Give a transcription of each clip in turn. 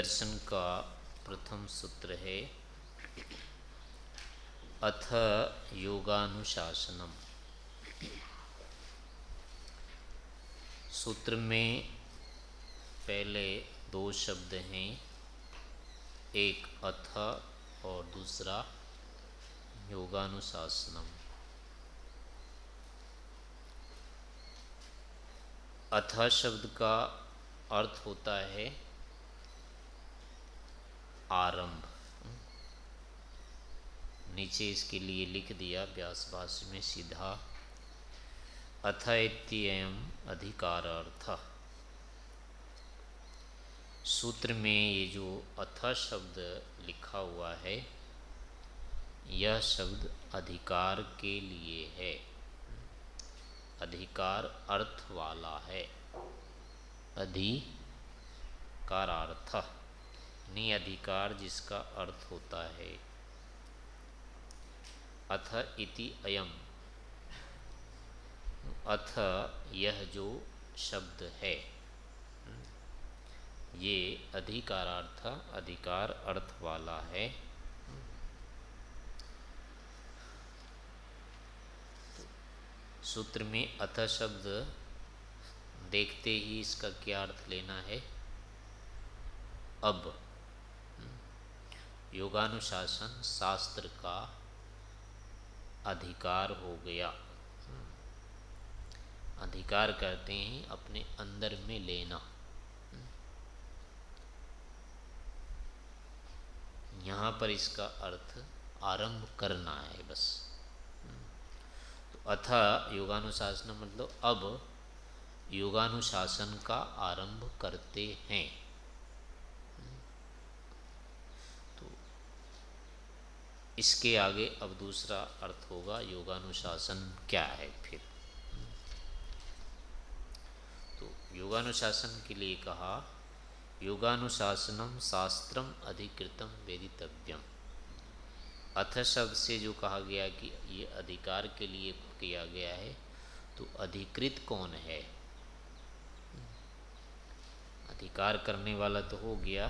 दर्शन का प्रथम सूत्र है, अथ योगानुशासनम। सूत्र में पहले दो शब्द हैं, एक अथ और दूसरा योगानुशासनम। अथ शब्द का अर्थ होता है आरंभ नीचे इसके लिए लिख दिया व्यास भाष्य में सीधा, अथ इतम अधिकार अर्थ सूत्र में ये जो अथ शब्द लिखा हुआ है, यह शब्द अधिकार के लिए है। अधिकार अर्थ वाला है। अधिकारार्थ नि अधिकार जिसका अर्थ होता है। अथ इति अयम। अथ यह जो शब्द है। ये अधिकारार्थ, अधिकार अर्थ वाला है। सूत्र में अथ शब्द देखते ही इसका क्या अर्थ लेना है? अब। योगानुशासन, शास्त्र का अधिकार हो गया। अधिकार कहते हैं अपने अंदर में लेना। यहाँ पर इसका अर्थ आरंभ करना है बस। तो अथ योगानुशासन मतलब अब योगानुशासन का आरंभ करते हैं तो इसके आगे अब दूसरा अर्थ होगा योगानुशासन क्या है फिर। तो योगानुशासन के लिए कहा, योगानुशासनम शास्त्रम अधिकृतम वेदितव्यम। अथ शब्द से जो कहा गया कि ये अधिकार के लिए किया गया है तो अधिकृत कौन है? अधिकार करने वाला तो हो गया,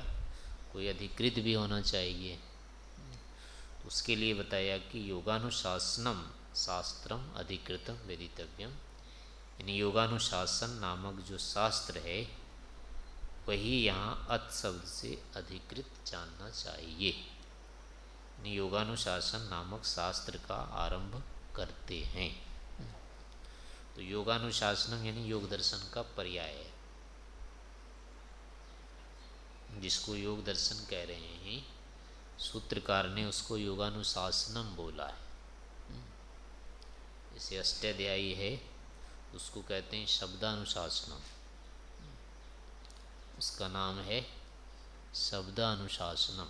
कोई अधिकृत भी होना चाहिए। उसके लिए बताया कि योगानुशासनम शास्त्रम अधिकृतम वेदितव्यम। यानी योगानुशासन नामक जो शास्त्र है, वही यहाँ अत शब्द से अधिकृत जानना चाहिए। योगानुशासन नामक शास्त्र का आरंभ करते हैं। तो योगानुशासनम यानी योग दर्शन का पर्याय है। जिसको योग दर्शन कह रहे हैं सूत्रकार ने उसको योगानुशासनम बोला है। जैसे अष्टाध्यायी है, उसको कहते हैं शब्दानुशासनम। उसका नाम है शब्दानुशासनम।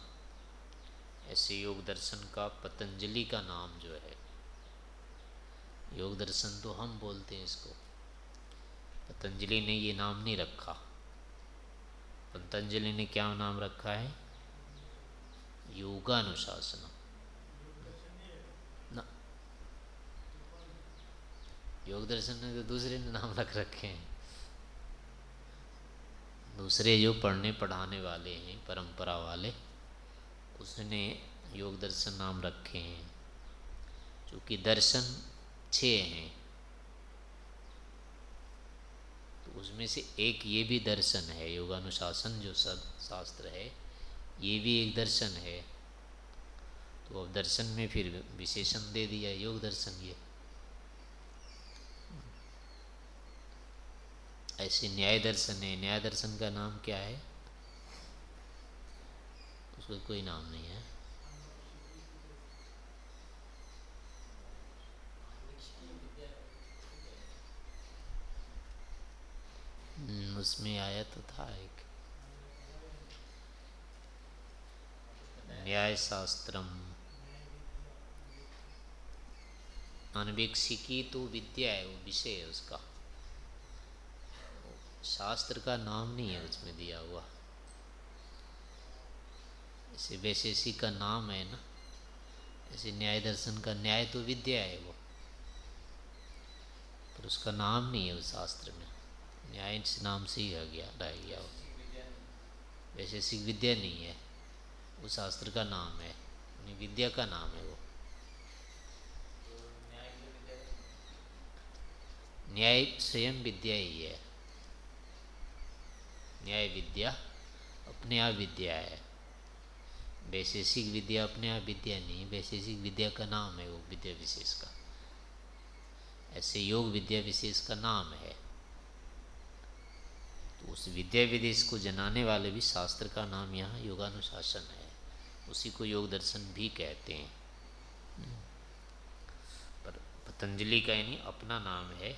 ऐसे योग दर्शन का पतंजलि का नाम जो है, योग दर्शन तो हम बोलते हैं इसको। पतंजलि ने ये नाम नहीं रखा। पतंजलि ने क्या नाम रखा है? योगानुशासन ना। योग दर्शन ने तो दूसरे ने नाम रख रखे हैं। दूसरे जो पढ़ने पढ़ाने वाले हैं, परंपरा वाले, उसने योग दर्शन नाम रखे हैं। क्योंकि दर्शन छः हैं तो उसमें से एक ये भी दर्शन है, योगानुशासन जो सब शास्त्र है ये भी एक दर्शन है। तो अब दर्शन में फिर विशेषण दे दिया योग दर्शन ये। ऐसे न्याय दर्शन है। न्याय दर्शन का नाम क्या है? उसका कोई नाम नहीं है। हम्म, उसमें आया तो था एक। न्याय शास्त्रम अनवेक्षिकी तो विद्या है, वो विषय है उसका। शास्त्र का नाम नहीं है उसमें दिया हुआ। ऐसे वैशेषी का नाम है ना, ऐसे न्याय दर्शन का न्याय तो विद्या है वो। पर उसका नाम नहीं है उस शास्त्र में। न्याय नाम से ही रह गया रह गया वो। वैशेषिक विद्या नहीं है। वो शास्त्र का नाम है विद्या का नाम है वो। न्याय स्वयं विद्या ही है। न्याय विद्या अपने आप विद्या है। वैशेषिक विद्या अपने आप विद्या नहीं, वैशेषिक विद्या का नाम है वो विद्या विशेष का। ऐसे योग विद्या विशेष का नाम है। तो उस विद्या विदेश को जनाने वाले भी शास्त्र का नाम यहाँ योगानुशासन है। उसी को योग दर्शन भी कहते हैं। पर पतंजलि का यानी अपना नाम है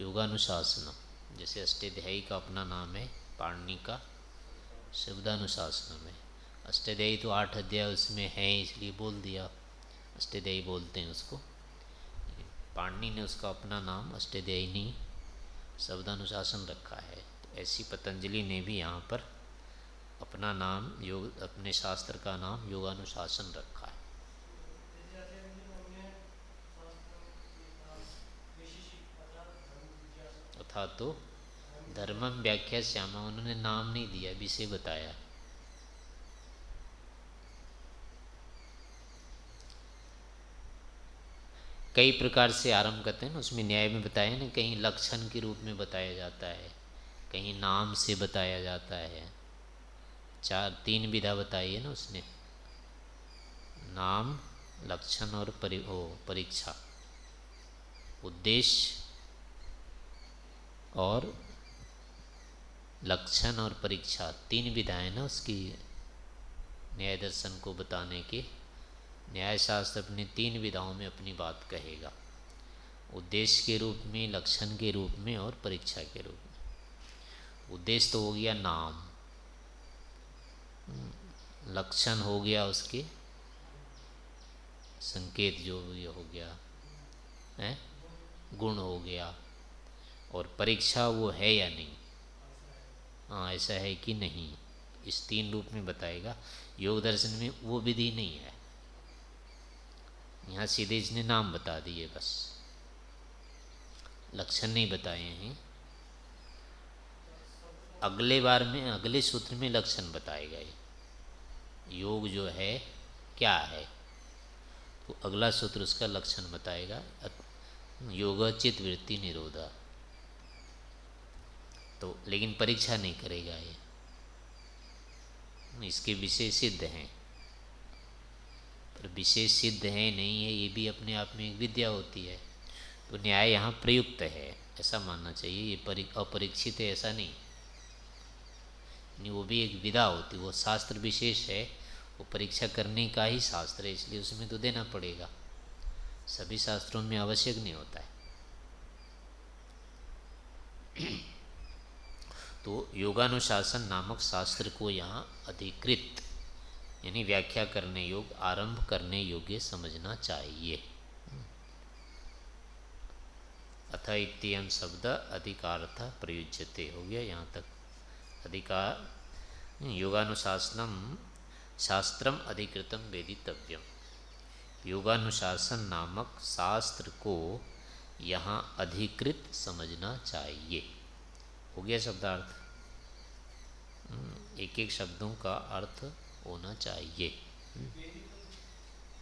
योगानुशासन जैसे अष्टाध्यायी का अपना नाम है, पाणनी का शब्दानुशासन में अष्टाध्यायी तो आठ अध्याय उसमें है, इसलिए बोल दिया। अष्टाध्यायी बोलते हैं उसको। पाणनी ने उसका अपना नाम अष्टाध्यायी नहीं, शब्दानुशासन रखा है। तो ऐसी पतंजलि ने भी यहाँ पर अपना नाम योग, अपने शास्त्र का नाम योगानुशासन रखा है। अथा तो धर्मम व्याख्या श्यामा, उन्होंने नाम नहीं दिया, विषय बताया। कई प्रकार से आरंभ करते हैं ना, उसमें न्याय में बताया ना, कहीं लक्षण के रूप में बताया जाता है, कहीं नाम से बताया जाता है। चार, तीन विधा बताई है ना उसने। नाम, लक्षण और परि परीक्षा। उद्देश्य और लक्षण और परीक्षा। तीन विधाएँ ना उसकी न्याय दर्शन को बताने के। न्याय शास्त्र अपनी तीन विधाओं में अपनी बात कहेगा। उद्देश्य के रूप में, लक्षण के रूप में और परीक्षा के रूप में। उद्देश्य तो हो गया नाम। लक्षण हो गया उसके। संकेत जो ये हो गया, है? गुण हो गया। और परीक्षा वो है या नहीं? हाँ ऐसा है कि नहीं। इस तीन रूप में बताएगा। योग दर्शन में वो विधि नहीं है। यहाँ सीधे इसने नाम बता दिए बस। लक्षण नहीं बताए हैं। अगले बार में, अगले सूत्र में लक्षण बताएगा ये योग जो है, क्या है? तो अगला सूत्र उसका लक्षण बताएगा। योग चित वृत्ति निरोधा। तो लेकिन परीक्षा नहीं करेगा ये। इसके विषय सिद्ध हैं। पर विशेष सिद्ध है नहीं है, ये भी अपने आप में एक विद्या होती है। तो न्याय यहाँ प्रयुक्त है। ऐसा मानना चाहिए, ये परि, अपरीक्षित है, ऐसा नहीं। नहीं, वो भी एक विधा होती वो शास्त्र विशेष है। वो परीक्षा करने का ही शास्त्र है, इसलिए उसमें तो देना पड़ेगा। सभी शास्त्रों में आवश्यक नहीं होता है। तो योगानुशासन नामक शास्त्र को यहाँ अधिकृत, यानी व्याख्या करने योग, आरंभ करने योग्य समझना चाहिए। अथ इतम शब्द अधिकारथ प्रयुज्यते, हो गया यहाँ तक। अधिकार, योगानुशासनम शास्त्रम अधिकृतम वेदितव्यम। योगानुशासन नामक शास्त्र को यहाँ अधिकृत समझना चाहिए। हो गया शब्दार्थ? हम्म, एक एक शब्दों का अर्थ होना चाहिए।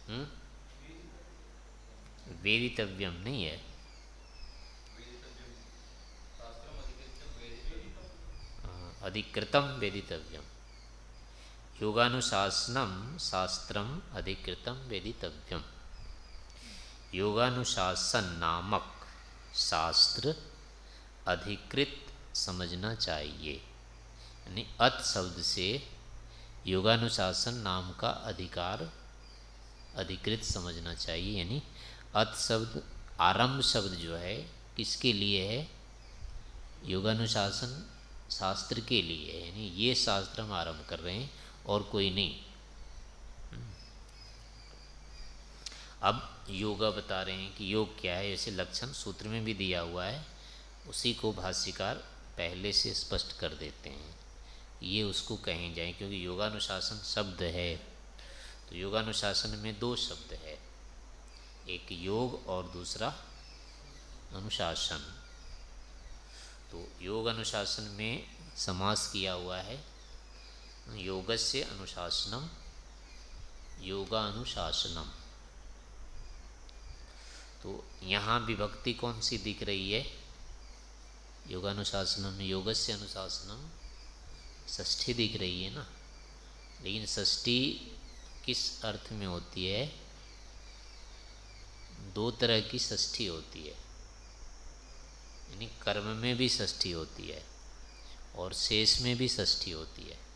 हम्म? वेदितव्यम नहीं है अधिकृतम वेदितव्यम। योगानुशासनम शास्त्रम अधिकृतम वेदितव्यम। योगानुशासन नामक शास्त्र अधिकृत समझना चाहिए। यानी अत शब्द से योगानुशासन नाम का अधिकार अधिकृत समझना चाहिए। यानी अत शब्द, आरंभ शब्द जो है, किसके लिए है? योगानुशासन शास्त्र के लिए यानी ये शास्त्र हम आरंभ कर रहे हैं। और कोई नहीं। अब योगा बता रहे हैं कि योग क्या है, ऐसे लक्षण सूत्र में भी दिया हुआ है। उसी को भाष्यकार पहले से स्पष्ट कर देते हैं। ये उसको कहें जाए क्योंकि योगानुशासन शब्द है। तो योगानुशासन में दो शब्द है, एक योग और दूसरा अनुशासन। तो योग अनुशासन में समास किया हुआ है योगस्य अनुशासनम योगानुशासनम। तो यहाँ विभक्ति कौन सी दिख रही है? योगानुशासनम योग से अनुशासनम षष्ठी दिख रही है ना? लेकिन षष्ठी किस अर्थ में होती है? दो तरह की षष्ठी होती है। यानी कर्म में भी षष्ठी होती है और शेष में भी षष्ठी होती है।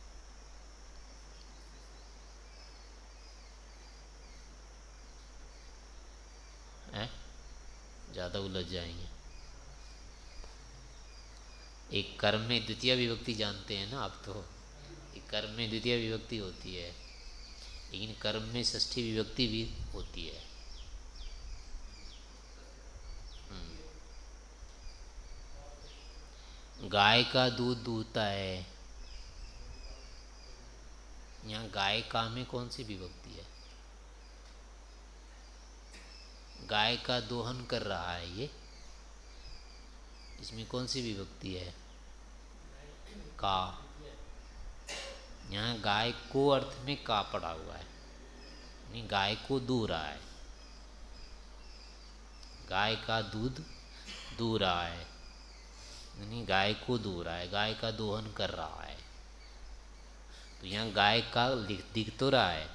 ज़्यादा उलझ जाएँगे। एक कर्म में द्वितीय विभक्ति जानते हैं ना आप तो। एक कर्म में द्वितीय विभक्ति होती है, लेकिन कर्म में षष्ठी विभक्ति भी होती है। हम्म। गाय का दूध दूहता है। यहाँ गाय का में कौन सी विभक्ति है? गाय का दोहन कर रहा है ये। इसमें कौन सी विभक्ति है? का। यहाँ गाय को अर्थ में का पड़ा हुआ है। नहीं, गाय को दू रहा है। गाय का दूध दू रहा है। यानी गाय को दू रहा है। गाय का दोहन कर रहा है। तो यहाँ गाय का दिख तो रहा है।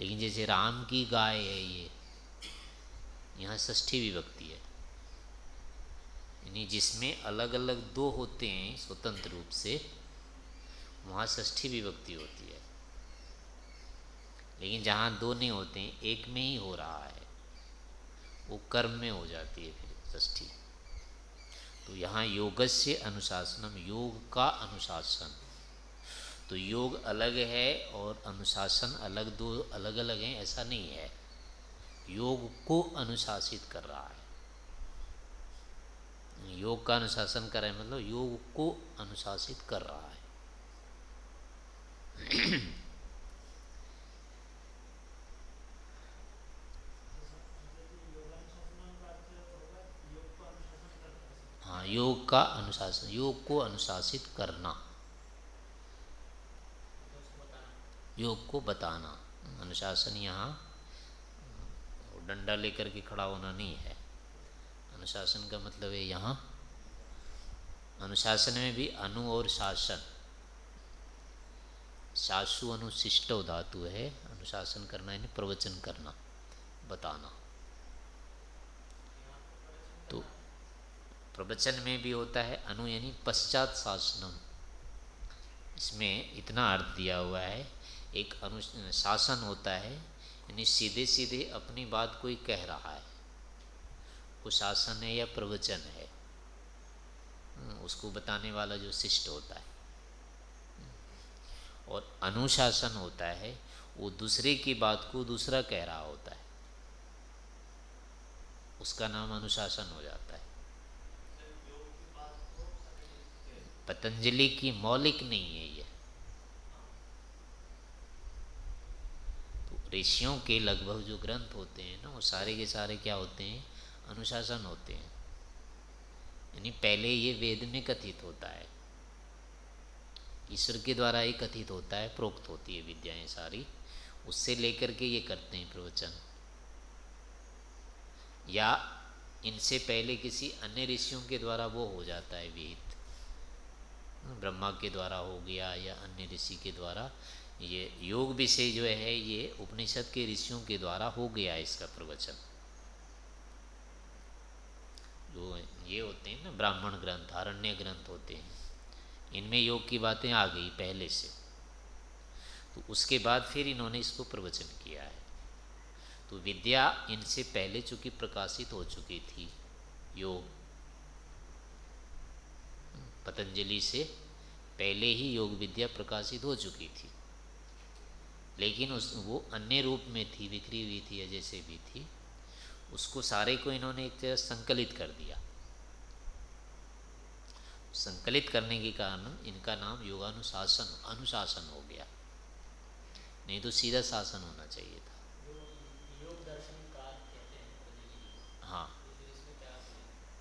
लेकिन जैसे राम की गाय है ये यहाँ ष्ठी विभक्ति है। यानी जिसमें अलग अलग दो होते हैं स्वतंत्र रूप से, वहाँ ष्ठी विभक्ति होती है। लेकिन जहाँ दो नहीं होते हैं एक में ही हो रहा है। वो कर्म में हो जाती है फिर ष्ठी तो यहाँ योग से अनुशासनम, योग का अनुशासन। तो योग अलग है और अनुशासन अलग दो अलग अलग हैं, ऐसा नहीं है। योग को अनुशासित कर रहा है। योग का अनुशासन कर मतलब योग को अनुशासित कर रहा है। हाँ योग का अनुशासन, योग को अनुशासित करना। योग को बताना। अनुशासन यहाँ डंडा लेकर के खड़ा होना नहीं है। अनुशासन का मतलब है यहाँ। अनुशासन में भी अनु और शासन। शासु अनुशिष्ट धातु है। अनुशासन करना यानी प्रवचन करना, बताना। तो प्रवचन में भी होता है अनु यानी पश्चात शासनम। इसमें इतना अर्थ दिया हुआ है। एक अनु शासन होता है यानी सीधे सीधे अपनी बात कोई कह रहा है। कुशासन है या प्रवचन है, उसको बताने वाला जो शिष्ट होता है। और अनुशासन होता है, वो दूसरे की बात को दूसरा कह रहा होता है। उसका नाम अनुशासन हो जाता है। पतंजलि की मौलिक नहीं है ये। ऋषियों के लगभग जो ग्रंथ होते हैं ना, वो सारे के सारे क्या होते हैं? अनुशासन होते हैं। यानी पहले ये वेद में कथित होता है। ईश्वर के द्वारा ही कथित होता है, प्रोक्त होती है विद्याएँ सारी। उससे लेकर के ये करते हैं प्रवचन। या इनसे पहले किसी अन्य ऋषियों के द्वारा वो हो जाता है विहित। ब्रह्मा के द्वारा हो गया या अन्य ऋषि के द्वारा। ये योग विषय जो है, ये उपनिषद के ऋषियों के द्वारा हो गया इसका प्रवचन। जो ये होते हैं ना, ब्राह्मण ग्रंथ अरण्य ग्रंथ होते हैं, इनमें योग की बातें आ गई पहले से। तो उसके बाद फिर इन्होंने इसको प्रवचन किया है। तो विद्या इनसे पहले चूँकि प्रकाशित हो चुकी थी, योग, पतंजलि से पहले ही योग विद्या प्रकाशित हो चुकी थी। लेकिन उस, वो अन्य रूप में थी, बिखरी हुई थी या जैसे भी थी, उसको सारे को इन्होंने एक तरह संकलित कर दिया। संकलित करने के कारण इनका नाम योगानुशासन, अनुशासन हो गया। नहीं तो सीधा शासन होना चाहिए था। हाँ।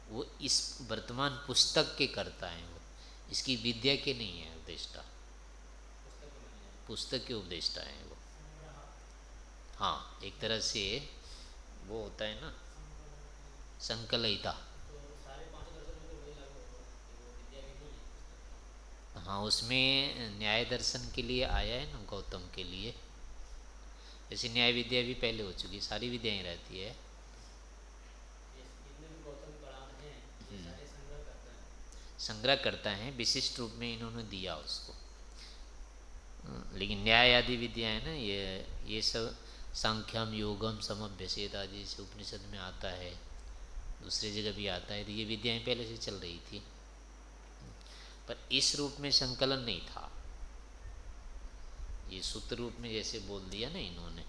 वो इस वर्तमान पुस्तक के करता है वो। इसकी विद्या के नहीं है उपदेष्टा पुस्तक के उपदेष्टा हैं वो। हाँ एक तरह से वो होता है ना, संकलिता। हाँ उसमें न्याय दर्शन के लिए आया है ना, गौतम के लिए। जैसे न्याय विद्या भी पहले हो चुकी सारी विद्याएँ रहती है। हम्म। संग्रह करता है, विशिष्ट रूप में इन्होंने दिया उसको। लेकिन न्याय आदि विद्या है ना, ये ये सब सांख्यम, योगम, समभ्यसेद आदि से उपनिषद में आता है। दूसरी जगह भी आता है तो ये विद्याएँ पहले से चल रही थी। पर इस रूप में संकलन नहीं था। ये सूत्र रूप में जैसे बोल दिया ना इन्होंने,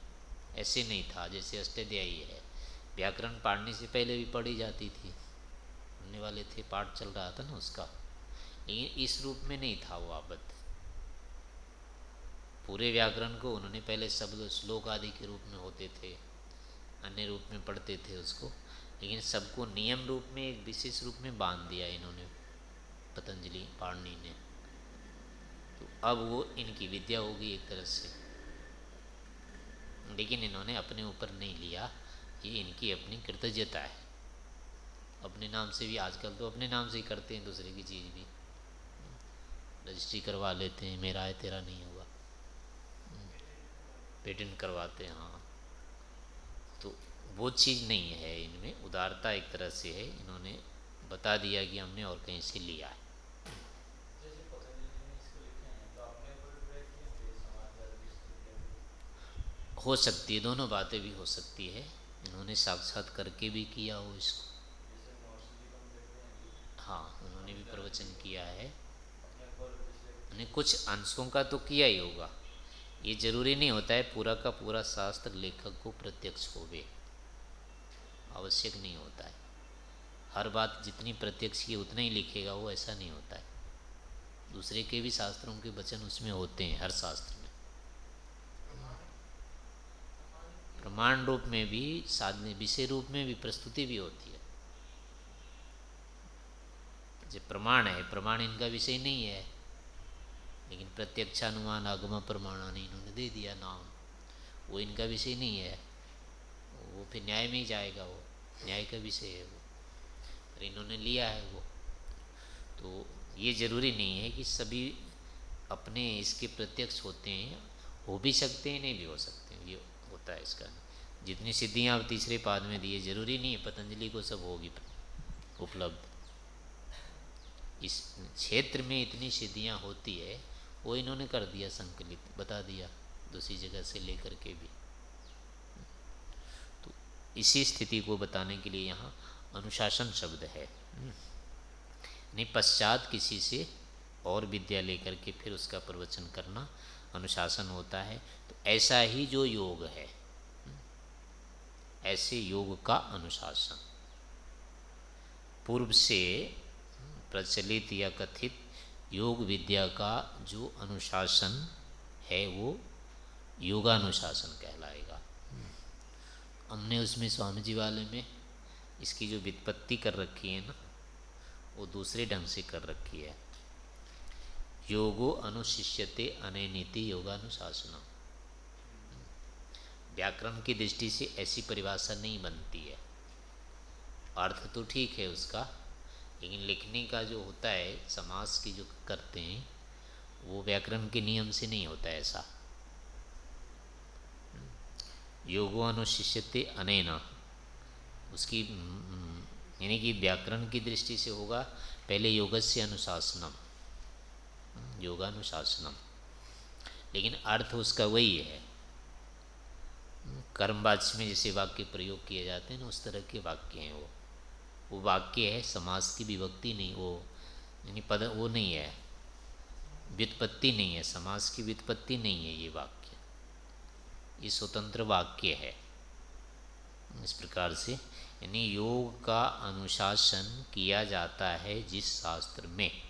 ऐसे नहीं था, जैसे अष्टाध्यायी है। व्याकरण पढ़ने से पहले भी पढ़ी जाती थी। पढ़ने वाले थे, पाठ चल रहा था ना उसका। लेकिन इस रूप में नहीं था वो आबद्ध। पूरे व्याकरण को उन्होंने पहले शब्द श्लोक आदि के रूप में होते थे, अन्य रूप में पढ़ते थे उसको, लेकिन सबको नियम रूप में, एक विशेष रूप में बाँध दिया इन्होंने, पतंजलि, पाणनी ने। तो अब वो इनकी विद्या होगी एक तरह से। लेकिन इन्होंने अपने ऊपर नहीं लिया, ये इनकी अपनी कृतज्ञता है। अपने नाम से भी, आजकल तो अपने नाम से ही करते हैं दूसरे की चीज़ भी। रजिस्ट्री करवा लेते हैं, मेरा है तेरा नहीं होगा। पेटेंट करवाते हैं हाँ। तो वो चीज़ नहीं है इनमें उदारता एक तरह से है इन्होंने बता दिया कि हमने और कहीं से लिया है। हो सकती है दोनों बातें भी हो सकती है इन्होंने साक्षात करके भी किया हो इसको। हाँ उन्होंने भी प्रवचन किया है। उन्हें कुछ अंशों का तो किया ही होगा। ये ज़रूरी नहीं होता है पूरा का पूरा शास्त्र लेखक को प्रत्यक्ष होवे। आवश्यक नहीं होता है। हर बात जितनी प्रत्यक्ष की उतना ही लिखेगा वो ऐसा नहीं होता है। दूसरे के भी शास्त्रों के वचन उसमें होते हैं हर शास्त्र में। प्रमाण रूप में भी, साधने विषय रूप में भी प्रस्तुति भी होती है। जो प्रमाण है, प्रमाण इनका विषय नहीं है। लेकिन प्रत्यक्षानुमान आगम प्रमाणानी इन्होंने दे दिया नाम। वो इनका विषय नहीं है। वो फिर न्याय में ही जाएगा वो। न्याय का विषय है वो। पर इन्होंने लिया है वो। तो ये ज़रूरी नहीं है कि सभी अपने इसके प्रत्यक्ष होते हैं। हो भी सकते हैं, नहीं भी हो सकते हैं। ये होता है इसका। जितनी सिद्धियाँ आप तीसरे पाद में दिए, ज़रूरी नहीं है। पतंजलि को सब होगी उपलब्ध। इस क्षेत्र में इतनी सिद्धियाँ होती है वो इन्होंने कर दिया संकलित, बता दिया दूसरी जगह से लेकर के भी। तो इसी स्थिति को बताने के लिए यहाँ अनुशासन शब्द है। नहीं, पश्चात किसी से और विद्या लेकर के फिर उसका प्रवचन करना अनुशासन होता है। तो ऐसा ही जो योग है, ऐसे योग का अनुशासन। पूर्व से प्रचलित या कथित योग विद्या का जो अनुशासन है वो योगानुशासन कहलाएगा। हमने उसमें स्वामी जी वाले में इसकी जो वित्पत्ति कर रखी है ना, वो दूसरे ढंग से कर रखी है। योगो अनुशिष्यते अनैनीति योगानुशासनम व्याकरण की दृष्टि से ऐसी परिभाषा नहीं बनती है। अर्थ तो ठीक है उसका लेकिन लिखने का जो होता है, समास की जो करते हैं, वो व्याकरण के नियम से नहीं होता ऐसा। योगो अनुशिष्यते अनैना। उसकी, यानी कि व्याकरण की दृष्टि से होगा, पहले योग से अनुशासनम। योगानुशासनम। लेकिन अर्थ उसका वही है। कर्मवाच्य में जैसे वाक्य प्रयोग किए जाते हैं ना, उस तरह के वाक्य हैं वो। वो वाक्य है, समास की विभक्ति नहीं, वो, यानी पद, वो नहीं है। व्युत्पत्ति नहीं है, समास की व्युत्पत्ति नहीं है ये वाक्य। ये स्वतंत्र वाक्य है। इस प्रकार से, यानी योग का अनुशासन किया जाता है जिस शास्त्र में,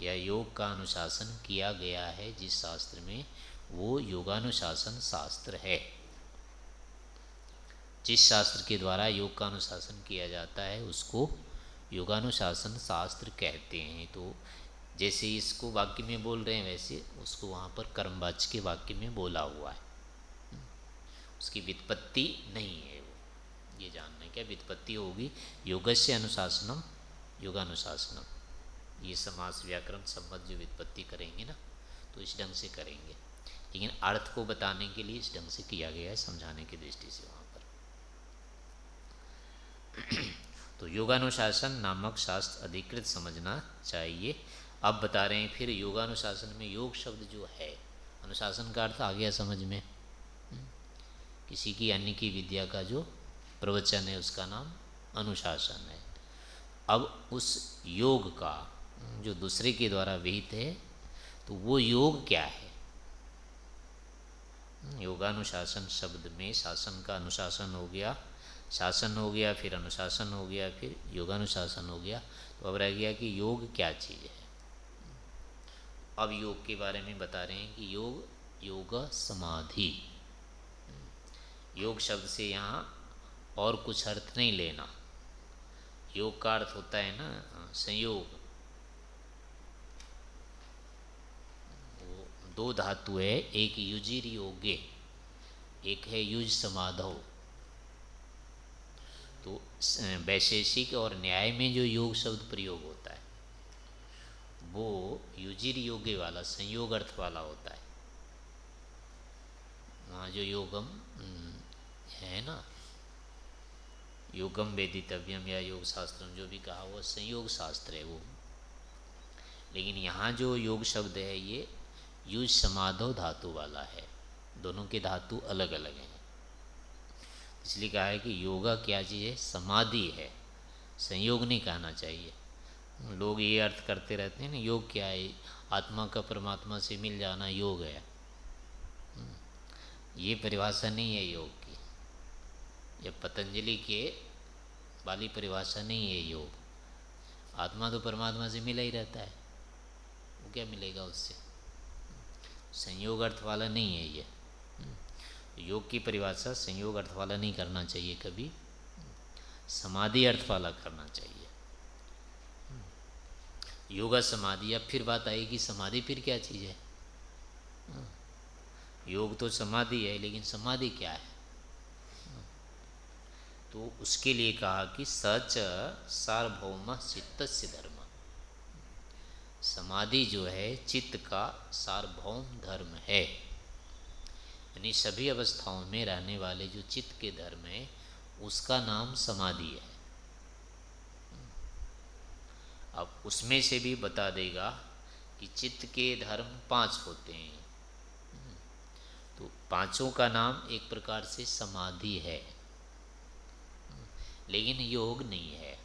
या योग का अनुशासन किया गया है जिस शास्त्र में, वो योगानुशासन शास्त्र है। जिस शास्त्र के द्वारा योग का अनुशासन किया जाता है, उसको योगानुशासन शास्त्र कहते हैं। तो जैसे इसको वाक्य में बोल रहे हैं, वैसे उसको वहाँ पर कर्मवाच्य के वाक्य में बोला हुआ है। उसकी वित्पत्ति नहीं है वो, ये जानना क्या वित्पत्ति होगी? योग से अनुशासनम, योगानुशासनम। ये समास, व्याकरण संबंध जो वित्पत्ति करेंगे ना तो इस ढंग से करेंगे। लेकिन अर्थ को बताने के लिए इस ढंग से किया गया है, समझाने की दृष्टि से वहाँ तो योगानुशासन नामक शास्त्र अधिकृत समझना चाहिए। अब बता रहे हैं, फिर योगानुशासन में योग शब्द जो है, अनुशासन का अर्थ आ गया समझ में। हम्म। किसी की अन्य की विद्या का जो प्रवचन है, उसका नाम अनुशासन है। अब उस योग का, जो दूसरे के द्वारा विहित है तो वो योग क्या है? योगानुशासन शब्द में शासन का अनुशासन हो गया। शासन हो गया, फिर अनुशासन हो गया, फिर योगानुशासन हो गया। तो अब रह गया कि योग क्या चीज़ है? अब योग के बारे में बता रहे हैं कि योग योग समाधि। योग शब्द से यहाँ और कुछ अर्थ नहीं लेना। योग का अर्थ होता है ना, संयोग। दो धातु है, एक युजिर योगे, एक है युज समाधव तो वैशेषिक और न्याय में जो योग शब्द प्रयोग होता है, वो युजिर योगे वाला, संयोग अर्थ वाला होता है। वहाँ जो योगम है ना, योगम वेदितव्यम या योग शास्त्रम जो भी कहा, वो संयोग शास्त्र है वो। लेकिन यहाँ जो योग शब्द है, ये युज समाधो धातु वाला है। दोनों के धातु अलग अलग हैं। इसलिए कहा है कि योगा क्या चीज़ है? समाधि है। संयोग नहीं कहना चाहिए। लोग ये अर्थ करते रहते हैं ना, योग क्या है? आत्मा का परमात्मा से मिल जाना योग है। ये परिभाषा नहीं है योग की। ये पतंजलि के वाली परिभाषा नहीं है योग, आत्मा तो परमात्मा से मिला ही रहता है। वो क्या मिलेगा उससे? संयोग अर्थ वाला नहीं है ये। योग की परिभाषा संयोग अर्थ वाला नहीं करना चाहिए कभी। समाधि अर्थ वाला करना चाहिए। योगा समाधि, अब फिर बात आएगी समाधि फिर क्या चीज़ है? योग तो समाधि है, लेकिन समाधि क्या है? तो उसके लिए कहा कि सच सार्वभौम चित्त धर्म। समाधि जो है, चित्त का सार्वभौम धर्म है। यानी सभी अवस्थाओं में रहने वाले जो चित्त के धर्म है, उसका नाम समाधि है। अब उसमें से भी बता देगा कि चित्त के धर्म पाँच होते हैं। तो पाँचों का नाम एक प्रकार से समाधि है। लेकिन योग नहीं है।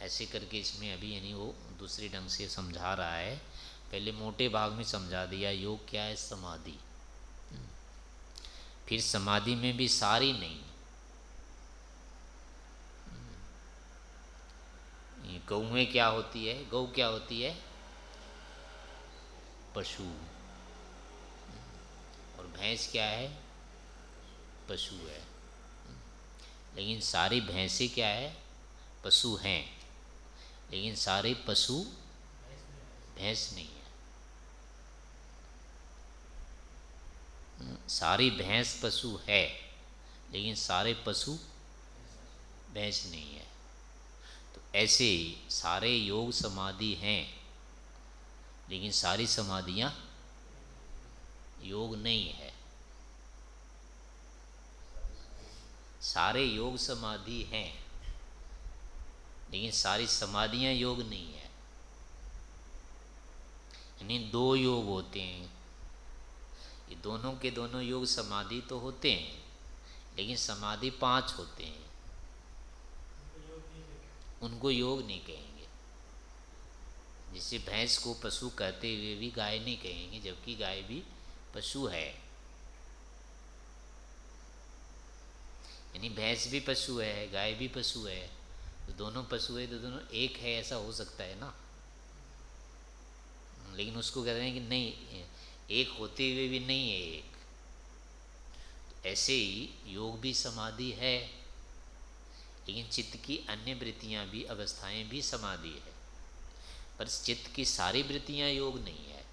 ऐसे करके इसमें अभी यानी वो दूसरे ढंग से समझा रहा है पहले मोटे भाग में समझा दिया, योग क्या है? समाधि। फिर समाधि में भी सारी नहीं। गौ में क्या होती है? गौ क्या होती है? पशु। और भैंस क्या है? पशु है। लेकिन सारी भैंसें क्या है? पशु हैं। लेकिन सारे पशु भैंस नहीं सारी भैंस पशु है, लेकिन सारे पशु भैंस नहीं है। तो ऐसे ही सारे योग समाधि हैं, लेकिन सारी समाधियाँ योग नहीं है। सारे योग समाधि हैं, लेकिन सारी समाधियाँ योग नहीं है। यानी दो योग होते हैं ये दोनों के दोनों योग समाधि तो होते हैं, लेकिन समाधि पाँच होते हैं। उनको योग नहीं कहेंगे। जिसे भैंस को पशु कहते हुए भी गाय नहीं कहेंगे, जबकि गाय भी पशु है। यानी भैंस भी पशु है, गाय भी पशु है तो दोनों पशु है तो दोनों एक है, ऐसा हो सकता है ना? लेकिन उसको कहते हैं कि नहीं एक होते हुए भी नहीं है एक। ऐसे ही योग भी समाधि है लेकिन चित्त की अन्य वृत्तियाँ भी अवस्थाएँ भी समाधि है। पर चित्त की सारी वृत्तियाँ योग नहीं है।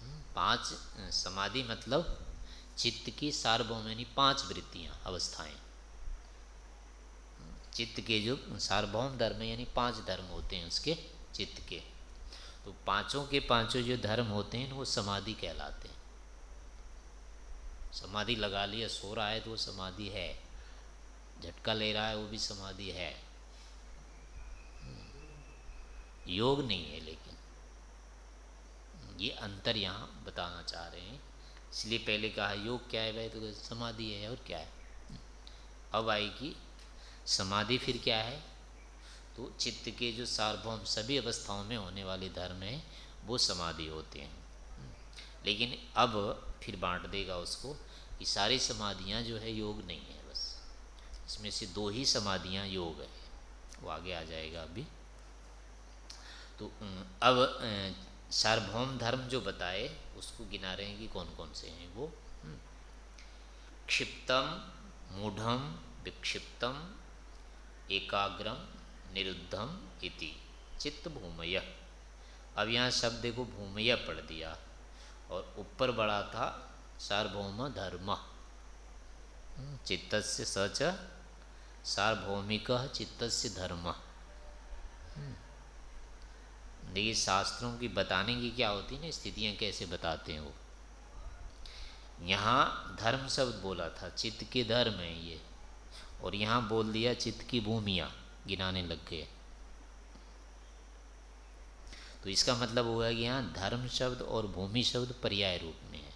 हम्म, पाँच समाधि मतलब चित्त की सार्वभौम यानी पाँच वृत्तियाँ अवस्थाएँ। चित्त के जो सार्वभौम धर्म यानी पाँच धर्म होते हैं उसके चित्त के। तो पाँचों के पाँचों जो धर्म होते हैं, वो समाधि कहलाते हैं। समाधि लगा लिया, सो रहा है तो वो समाधि है। झटका ले रहा है, वो भी समाधि है। योग नहीं है लेकिन। ये अंतर यहाँ बताना चाह रहे हैं। इसलिए पहले कहा, योग क्या है भाई? तो समाधि है और क्या है? अब आएगी, समाधि फिर क्या है? तो चित्त के जो सार्वभौम सभी अवस्थाओं में होने वाले धर्म हैं, वो समाधि होते हैं। लेकिन अब फिर बांट देगा उसको कि सारी समाधियाँ जो है योग नहीं है बस। इसमें से दो ही समाधियाँ योग है। वो आगे आ जाएगा अभी। तो अब सार्वभौम धर्म जो बताए, उसको गिना रहे हैं कि कौन कौन से हैं वो? हम्म। क्षिप्तम, मूढ़म, विक्षिप्तम, एकाग्रम निरुद्धम इति चित्त भूमय। अब यहाँ शब्द को भूमय पढ़ दिया और ऊपर बड़ा था सार्वभौम धर्म। हम्म, चित्त से सच सार्वभौमिक चित्त से धर्म। हम्म। देखिए शास्त्रों की बताने की क्या होती है ना स्थितियाँ कैसे बताते हैं वो। यहाँ धर्म शब्द बोला था चित्त के धर्म है ये और यहाँ बोल दिया चित्त की भूमिया। गिनाने लग गए। तो इसका मतलब हुआ कि यहाँ धर्म शब्द और भूमि शब्द पर्याय रूप में है।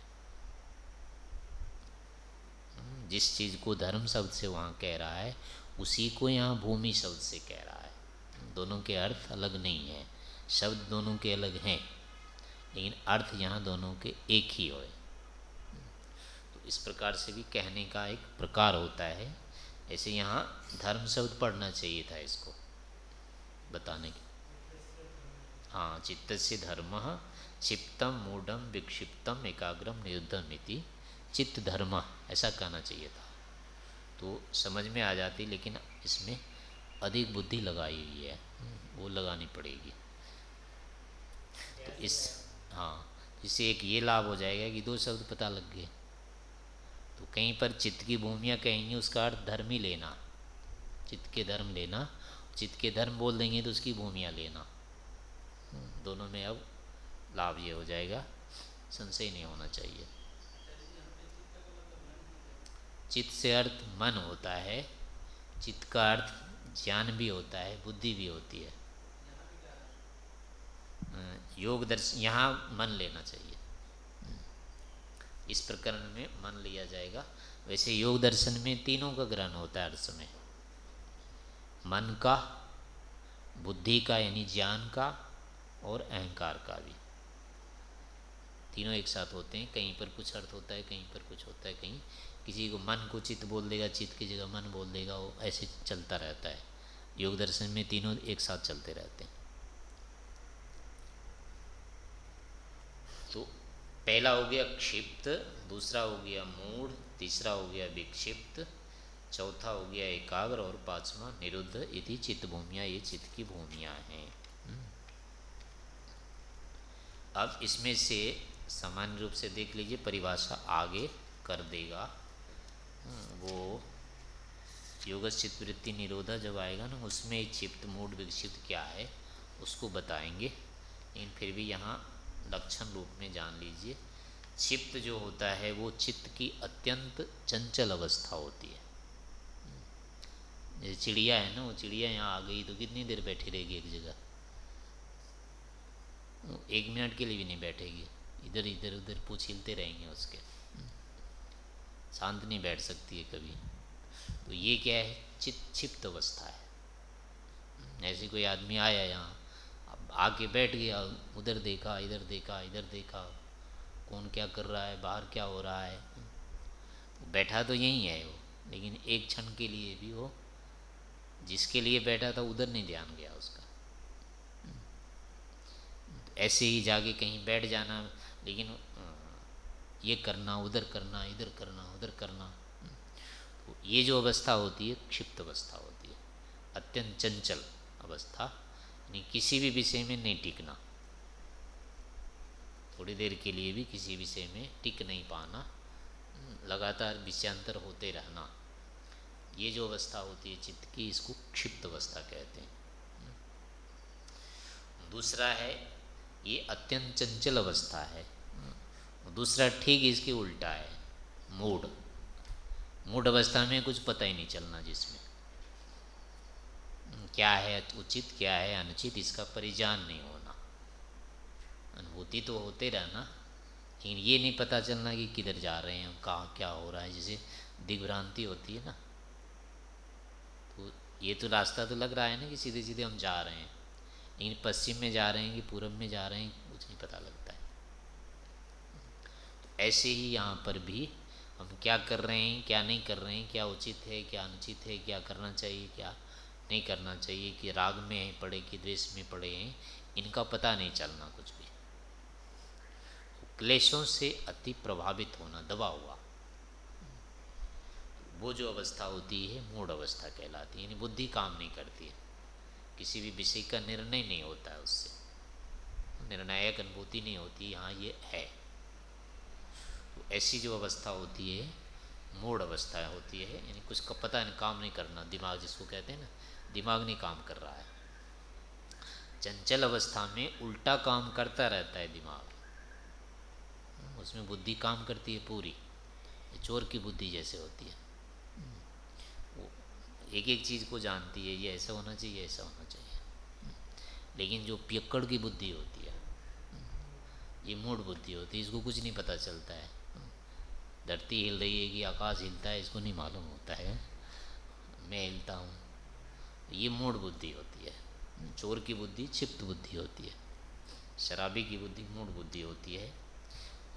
जिस चीज़ को धर्म शब्द से वहाँ कह रहा है, उसी को यहाँ भूमि शब्द से कह रहा है। दोनों के अर्थ अलग नहीं है। शब्द दोनों के अलग हैं, लेकिन अर्थ यहाँ दोनों के एक ही हो तो इस प्रकार से भी कहने का एक प्रकार होता है। ऐसे यहाँ धर्म शब्द पढ़ना चाहिए था इसको, बताने के। हाँ चित्त से धर्म क्षिप्तम, मूढ़म, विक्षिप्तम, एकाग्रम, निरुद्धम इति चित्त धर्म ऐसा कहना चाहिए था। तो समझ में आ जाती, लेकिन इसमें अधिक बुद्धि लगाई हुई है। वो लगानी पड़ेगी। तो इस हाँ इससे एक ये लाभ हो जाएगा कि दो शब्द पता लग गए। तो कहीं पर चित्त की भूमिया कहेंगे उसका अर्थ धर्म ही लेना। चित्त के धर्म लेना। चित्त के धर्म बोल देंगे तो उसकी भूमिया लेना। हम्म, दोनों में अब लाभ ये हो जाएगा। संशय नहीं होना चाहिए। चित्त से अर्थ मन होता है। चित्त का अर्थ ज्ञान भी होता है बुद्धि भी होती है। योग दर्शन यहाँ मन लेना चाहिए। इस प्रकरण में मन लिया जाएगा। वैसे योग दर्शन में तीनों का ग्रहण होता है हर समय मन का, बुद्धि का यानी ज्ञान का और अहंकार का भी। तीनों एक साथ होते हैं, कहीं पर कुछ अर्थ होता है, कहीं पर कुछ होता है, कहीं किसी को मन को चित्त बोल देगा, चित्त की जगह मन बोल देगा, वो ऐसे चलता रहता है। योग दर्शन में तीनों एक साथ चलते रहते हैं तो पहला हो गया क्षिप्त दूसरा हो गया मूढ़ तीसरा हो गया विक्षिप्त चौथा हो गया एकाग्र और पांचवा निरुद्ध। इति चित्त भूमिया ये चित्त की भूमिया हैं। हम्म। अब इसमें से सामान्य रूप से देख लीजिए परिभाषा आगे कर देगा। हम्म, वो योग चित्तवृत्ति निरोधा जब आएगा ना उसमें चित्त मूड विक्षिप्त क्या है उसको बताएँगे। लेकिन फिर भी यहाँ लक्षण रूप में जान लीजिए। चित्त जो होता है, वो चित्त की अत्यंत चंचल अवस्था होती है। जैसे चिड़िया है ना, वो चिड़िया यहाँ आ गई तो कितनी देर बैठी रहेगी एक जगह? एक मिनट के लिए भी नहीं बैठेगी। इधर इधर, उधर पूछ हिलते रहेंगे उसके। शांत नहीं बैठ सकती है कभी। तो ये क्या है? चित, क्षिप्त अवस्था है। ऐसे कोई आदमी आया यहाँ आके बैठ गया, उधर देखा, इधर देखा इधर देखा, कौन क्या कर रहा है, बाहर क्या हो रहा है। बैठा तो यहीं है वो, लेकिन एक क्षण के लिए भी वो, जिसके लिए बैठा था, उधर नहीं ध्यान गया उसका। ऐसे ही जाके कहीं बैठ जाना, लेकिन, ये करना, उधर करना, इधर करना, उधर करना। तो ये जो अवस्था होती है, क्षिप्त अवस्था होती है, अत्यंत चंचल अवस्था। यानी किसी भी विषय में नहीं टिकना। थोड़ी देर के लिए भी किसी विषय में टिक नहीं पाना। लगातार विषयांतर होते रहना। ये जो अवस्था होती है चित्त की, इसको क्षिप्त अवस्था कहते हैं। दूसरा है, ये अत्यंत चंचल अवस्था है। दूसरा ठीक इसके उल्टा है, मूड। मूड अवस्था में कुछ पता ही नहीं चलना जिसमें। क्या है, उचित क्या है, अनुचित, इसका परिजान नहीं होना। अनुभूति तो होते रहना, लेकिन ये नहीं पता चलना कि किधर जा रहे हैं, कहाँ क्या हो रहा है, जैसे दिग्भ्रांति होती है ना। तो ये तो रास्ता तो लग रहा है ना कि सीधे सीधे हम जा रहे हैं, लेकिन पश्चिम में जा रहे हैं कि पूर्व में जा रहे हैं, कुछ नहीं पता लगता है। तो ऐसे ही यहाँ पर भी हम क्या कर रहे हैं, क्या नहीं कर रहे हैं, क्या उचित है, क्या अनुचित है, क्या करना चाहिए, क्या नहीं करना चाहिए कि राग में है पड़े कि द्वेष में पड़े हैं, इनका पता नहीं चलना कुछ भी। क्लेशों से अति प्रभावित होना, दबा हुआ। वो जो अवस्था होती है मूड अवस्था कहलाती है, यानी बुद्धि काम नहीं करती है। किसी भी विषय का निर्णय नहीं होता है उससे। निर्णायक अनुभूति नहीं होती हाँ ये है। तो ऐसी जो अवस्था होती है मूड अवस्था होती है, यानी कुछ का पता नहीं काम नहीं करना, दिमाग जिसको कहते हैं ना दिमाग नहीं काम कर रहा है। चंचल अवस्था में उल्टा काम करता रहता है दिमाग। उसमें बुद्धि काम करती है पूरी। चोर की बुद्धि जैसे होती है। वो एक एक चीज़ को जानती है, ये ऐसा होना चाहिए, ऐसा होना चाहिए। लेकिन जो पियक्कड़ की बुद्धि होती है, ये मूड बुद्धि होती है, इसको कुछ नहीं पता चलता है। धरती हिल रही है कि आकाश हिलता है, इसको नहीं मालूम होता है। मैं हिलता हूँ। ये मूड बुद्धि होती है। चोर की बुद्धि क्षिप्त बुद्धि होती है। शराबी की बुद्धि, मूड बुद्धि होती है।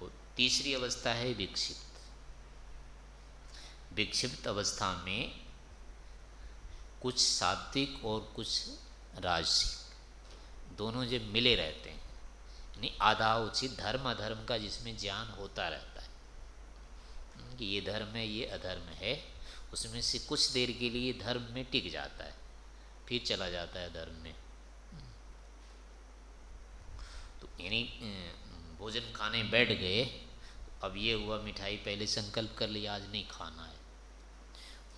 और तीसरी अवस्था है विक्षिप्त। विक्षिप्त अवस्था में कुछ सात्विक और कुछ राजसिक। दोनों जब मिले रहते हैं, यानी आधा उचित धर्म, अधर्म का जिसमें ज्ञान होता रहता है। कि ये धर्म है, ये अधर्म है, उसमें से कुछ देर के लिए धर्म में टिक जाता है। फिर चला जाता है धर्म में। तो यानी भोजन खाने बैठ गए, अब ये हुआ मिठाई पहले संकल्प कर लिया, आज नहीं खाना है।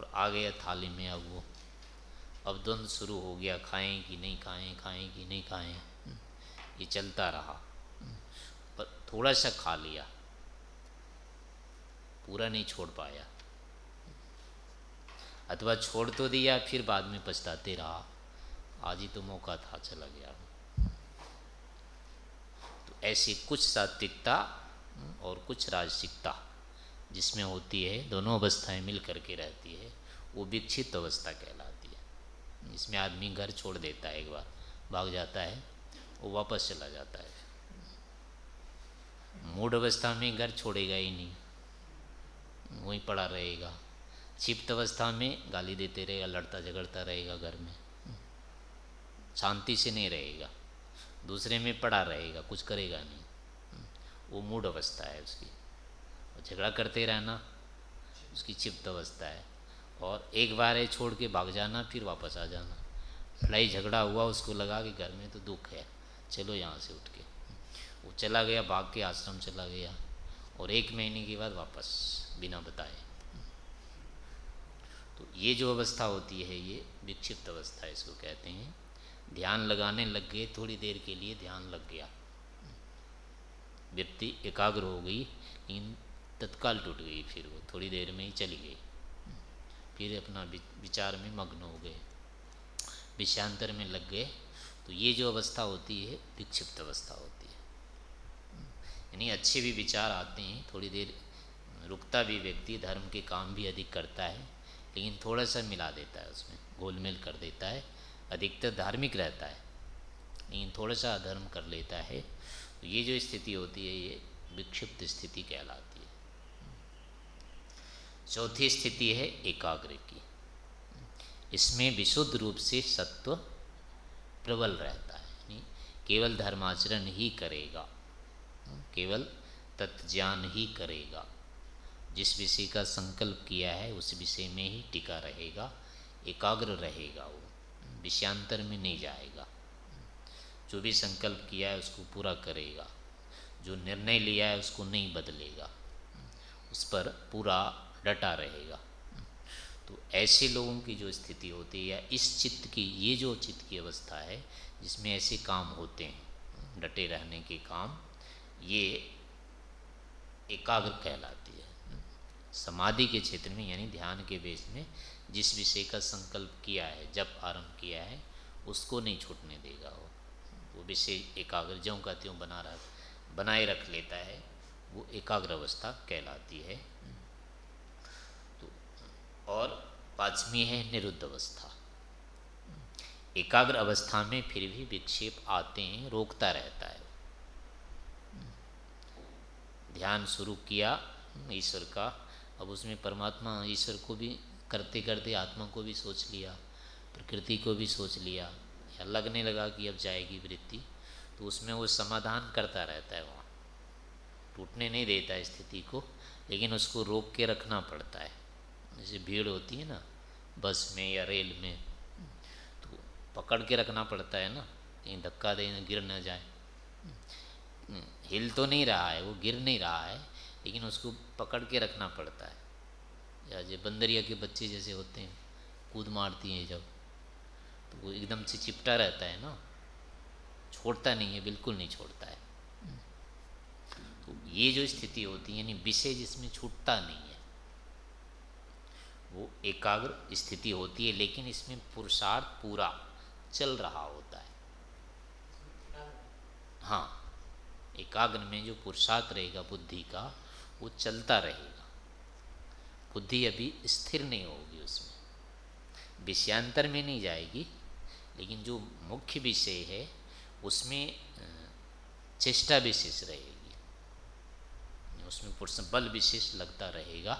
और आ गया थाली में अब वो। अब द्वंद शुरू हो गया, खाएँ कि नहीं खाएँ खाएँ कि नहीं खाएँ। ये चलता रहा। पर थोड़ा सा खा लिया। पूरा नहीं छोड़ पाया। अथवा छोड़ तो दिया, फिर बाद में पछताते रहा। आज ही तो मौका था, चला गया। तो ऐसी कुछ सात्विकता और कुछ राजसिकता जिसमें होती है, दोनों अवस्थाएँ मिल करके रहती है, वो विक्षित अवस्था कहलाती है। इसमें आदमी घर छोड़ देता है एक बार, भाग जाता है, वो वापस चला जाता है। मूड अवस्था में घर छोड़ेगा ही नहीं, वहीं पड़ा रहेगा। क्षिप्त अवस्था में गाली देते रहेगा, लड़ता झगड़ता रहेगा घर में। शांति से नहीं रहेगा। दूसरे में पड़ा रहेगा, कुछ करेगा नहीं। वो मूड अवस्था है उसकी। झगड़ा करते रहना, उसकी चिप्त अवस्था है। और एक बार है छोड़ के भाग जाना, फिर वापस आ जाना। लड़ाई झगड़ा हुआ, उसको लगा कि घर में तो दुख है। चलो यहाँ से उठ के। वो चला गया, भाग के आश्रम चला गया। और एक महीने के बाद वापस, बिना बताए। तो ये जो अवस्था होती है, ये विक्षिप्त अवस्था इसको कहते हैं। ध्यान लगाने लग गए, थोड़ी देर के लिए ध्यान लग गया। व्यक्ति एकाग्र हो गई इन तत्काल टूट गई, फिर वो थोड़ी देर में ही चली गई। फिर अपना विचार में मग्न हो गए। विषयांतर में लग गए। तो ये जो अवस्था होती है, विक्षिप्त अवस्था होती है। यानी अच्छे भी विचार आते हैं, थोड़ी देर रुकता भी व्यक्ति, धर्म के काम भी अधिक करता है, लेकिन थोड़ा सा मिला देता है उसमें, गोलमेल कर देता है। अधिकतर धार्मिक रहता है। लेकिन थोड़ा सा अधर्म कर लेता है तो ये जो स्थिति होती है, ये विक्षिप्त स्थिति कहलाती है। चौथी स्थिति है एकाग्र की। इसमें विशुद्ध रूप से सत्व प्रबल रहता है केवल धर्माचरण ही करेगा, केवल तत्ज्ञान ही करेगा। जिस विषय का संकल्प किया है, उस विषय में ही टिका रहेगा, एकाग्र रहेगा वो। विषयांतर में नहीं जाएगा। जो भी संकल्प किया है उसको पूरा करेगा। जो निर्णय लिया है उसको नहीं बदलेगा। उस पर पूरा डटा रहेगा। तो ऐसे लोगों की जो स्थिति होती है या इस चित्त की, ये जो चित्त की अवस्था है, जिसमें ऐसे काम होते हैं, डटे रहने के काम, ये एकाग्र कहलाती है। समाधि के क्षेत्र में, यानी ध्यान के बेस में जिस विषय का संकल्प किया है, जब आरंभ किया है, उसको नहीं छूटने देगा वो। वो विषय एकाग्र, ज्यों का त्यों बना रहा, बनाए रख लेता है, वो एकाग्र अवस्था कहलाती है। तो और पांचवी है निरुद्ध अवस्था। एकाग्र अवस्था में फिर भी विक्षेप आते हैं, रोकता रहता है। ध्यान शुरू किया, ईश्वर का, अब उसमें परमात्मा ईश्वर को भी करते करते आत्मा को भी सोच लिया, प्रकृति को भी सोच लिया, या लगने लगा कि अब जाएगी वृत्ति तो उसमें वो समाधान करता रहता है वहाँ। टूटने नहीं देता स्थिति को, लेकिन उसको रोक के रखना पड़ता है। जैसे भीड़ होती है ना, बस में या रेल में तो पकड़ के रखना पड़ता है ना, कहीं धक्का दे गिर न जाए। हिल तो नहीं रहा है, वो गिर नहीं रहा है, लेकिन उसको पकड़ के रखना पड़ता है। या जो बंदरिया के बच्चे जैसे होते हैं, कूद मारती हैं जब तो वो एकदम से चिपटा रहता है ना, छोड़ता नहीं है, बिल्कुल नहीं छोड़ता है। तो ये जो स्थिति होती है, यानी विषय जिसमें छूटता नहीं है, वो एकाग्र स्थिति होती है, लेकिन इसमें पुरुषार्थ पूरा चल रहा होता है। हाँ एकाग्र में जो पुरुषार्थ रहेगा, बुद्धि का, वो चलता रहेगा। बुद्धि अभी स्थिर नहीं होगी उसमें। विषयांतर में नहीं जाएगी, लेकिन जो मुख्य विषय है, उसमें चेष्टा विशेष रहेगी। उसमें पुरुष बल विशेष लगता रहेगा।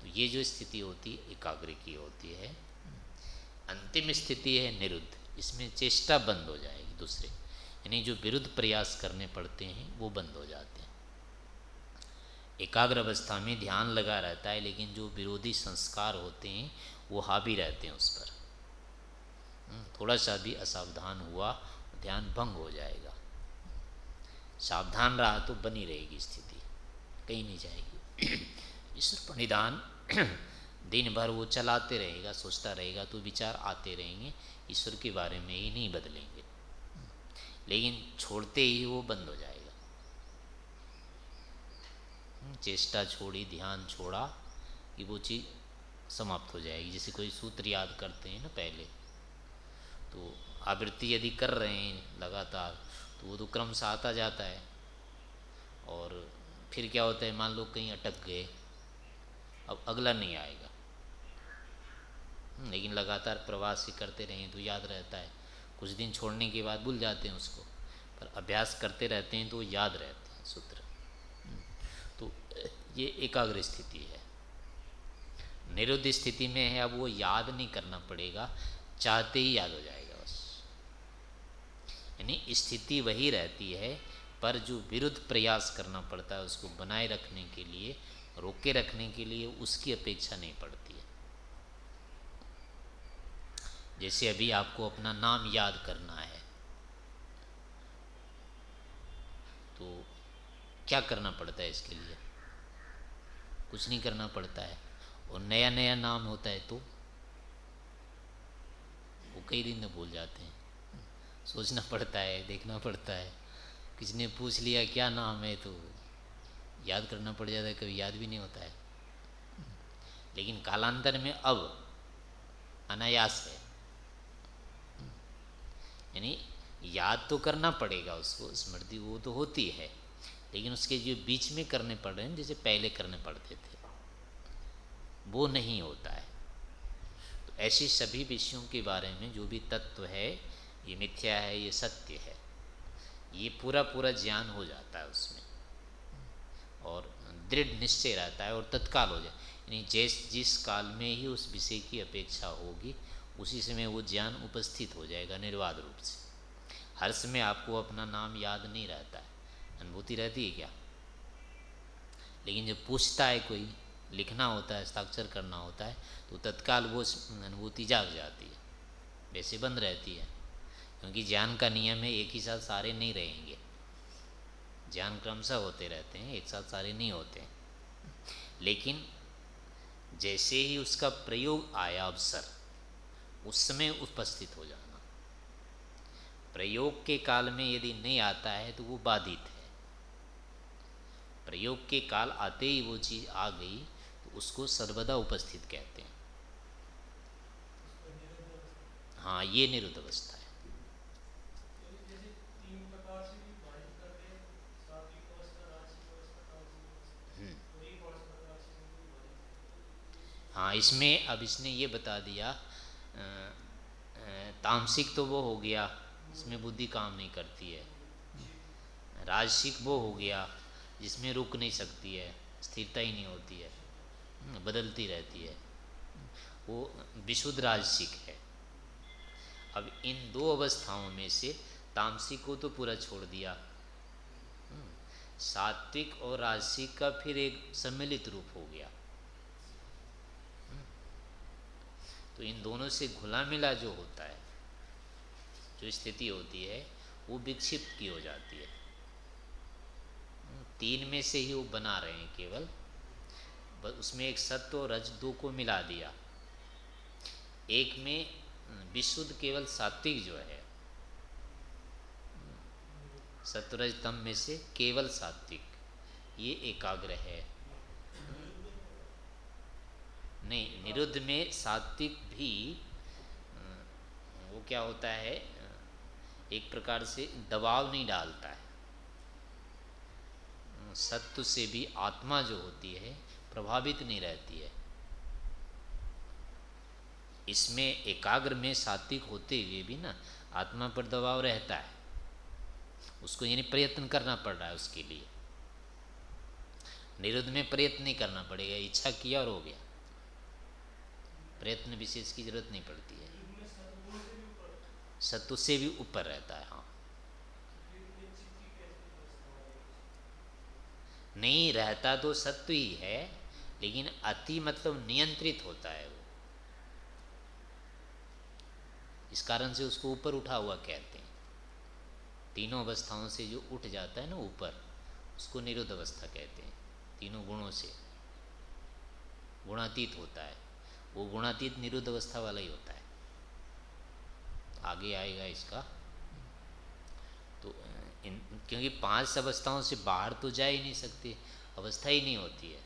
तो ये जो स्थिति होती है, एकाग्र की होती है। अंतिम स्थिति है निरुद्ध, इसमें चेष्टा बंद हो जाएगी दूसरे। यानी जो विरुद्ध प्रयास करने पड़ते हैं, वो बंद हो जाते एकाग्र अवस्था में ध्यान लगा रहता है लेकिन जो विरोधी संस्कार होते हैं वो हावी रहते हैं उस पर। हम्म, थोड़ा सा भी असावधान हुआ ध्यान भंग हो जाएगा। सावधान रहा तो बनी रहेगी स्थिति कहीं नहीं जाएगी। ईश्वर प्रणिधान दिन भर वो चलाते रहेगा सोचता रहेगा तो विचार आते रहेंगे ईश्वर के बारे में ही नहीं बदलेंगे। लेकिन छोड़ते ही वो बंद हो जाएगा। चेष्टा छोड़ी, ध्यान छोड़ा कि वो चीज़ समाप्त हो जाएगी। जैसे कोई सूत्र याद करते हैं ना पहले तो आवृत्ति यदि कर रहे हैं लगातार तो वो तो क्रम से आता जाता है। और फिर क्या होता है, मान लो कहीं अटक गए, अब अगला नहीं आएगा। लेकिन लगातार प्रवास ही करते रहें तो याद रहता है। कुछ दिन छोड़ने के बाद भूल जाते हैं उसको, पर अभ्यास करते रहते हैं तो याद रहते हैं सूत्र। ये एकाग्र स्थिति है। निरुद्ध स्थिति में है, अब वो याद नहीं करना पड़ेगा, चाहते ही याद हो जाएगा बस। यानी स्थिति वही रहती है, पर जो विरुद्ध प्रयास करना पड़ता है, उसको बनाए रखने के लिए, रोके रखने के लिए उसकी अपेक्षा नहीं पड़ती है। जैसे अभी आपको अपना नाम याद करना है तो क्या करना पड़ता है इसके लिए? कुछ नहीं करना पड़ता है। और नया नया नाम होता है तो वो कई दिन में भूल जाते हैं। सोचना पड़ता है, देखना पड़ता है। किसी ने पूछ लिया, क्या नाम है? तो याद करना पड़ जाता है, कभी याद भी नहीं होता है। लेकिन कालांतर में अब अनायास है। यानी याद तो करना पड़ेगा उसको, स्मृति वो तो होती है। लेकिन उसके जो बीच में करने पड़ रहे हैं, जैसे पहले करने पड़ते थे, वो नहीं होता है। तो ऐसे सभी विषयों के बारे में जो भी तत्व है, ये मिथ्या है, ये सत्य है, ये पूरा पूरा ज्ञान हो जाता है उसमें। और दृढ़ निश्चय रहता है और तत्काल हो जाए यानी जिस जिस काल में ही उस विषय की अपेक्षा होगी, उसी समय वो ज्ञान उपस्थित हो जाएगा, निर्वाध रूप से। हर समय आपको अपना नाम याद नहीं रहता है। अनुभूति रहती है क्या? लेकिन जब पूछता है कोई, लिखना होता है, हस्ताक्षर करना होता है तो तत्काल वो अनुभूति जाग जाती है। वैसे बंद रहती है। क्योंकि ज्ञान का नियम है, एक ही साथ सारे नहीं रहेंगे। ज्ञान क्रमशः होते रहते हैं, एक साथ सारे नहीं होते लेकिन जैसे ही उसका प्रयोग आया अवसर उस समय उपस्थित हो जाना। प्रयोग के काल में यदि नहीं आता है तो वो बाधित है। प्रयोग के काल आते ही वो चीज़ आ गई तो उसको सर्वदा उपस्थित कहते हैं। हाँ ये निरुद्ध अवस्था है। हम्म। हाँ इसमें अब इसने ये बता दिया तामसिक तो वो हो गया, इसमें बुद्धि काम नहीं करती है। राजसिक वो हो गया जिसमें रुक नहीं सकती है स्थिरता ही नहीं होती है हम्म, बदलती रहती है। वो विशुद्ध राजसिक है। अब इन दो अवस्थाओं में से तामसिक को तो पूरा छोड़ दिया। हम्म, सात्विक और राजसिक का फिर एक सम्मिलित रूप हो गया। हम्म, तो इन दोनों से घुला मिला जो होता है जो स्थिति होती है वो विक्षिप्त की हो जाती है। तीन में से ही वो बना रहे हैं केवल। बस उसमें एक सत्व और रज दो को मिला दिया। एक में विशुद्ध केवल सात्विक जो है। सत्वरज तम में से केवल सात्विक। ये एकाग्र है। नहीं, निरुद्ध में सात्विक भी वो क्या होता है एक प्रकार से दबाव नहीं डालता है। सत्व से भी आत्मा जो होती है, प्रभावित नहीं रहती है। इसमें एकाग्र में सात्विक होते हुए भी ना, आत्मा पर दबाव रहता है। उसको यानी प्रयत्न करना पड़ रहा है उसके लिए। निरुद्ध में प्रयत्न नहीं करना पड़ेगा, इच्छा किया और हो गया। प्रयत्न विशेष की ज़रूरत नहीं पड़ती है। सत्व से भी ऊपर रहता है हाँ। नहीं रहता तो सत्व ही है, लेकिन अति मतलब नियंत्रित होता है वो। इस कारण से उसको ऊपर उठा हुआ कहते हैं। तीनों अवस्थाओं से जो उठ जाता है ना ऊपर, उसको निरुद्ध अवस्था कहते हैं, तीनों गुणों से। गुणातीत होता है। वो गुणातीत निरुद्ध अवस्था वाला ही होता है। आगे आएगा इसका। इन क्योंकि पाँच अवस्थाओं से बाहर तो जा ही नहीं सकती अवस्था ही नहीं होती है।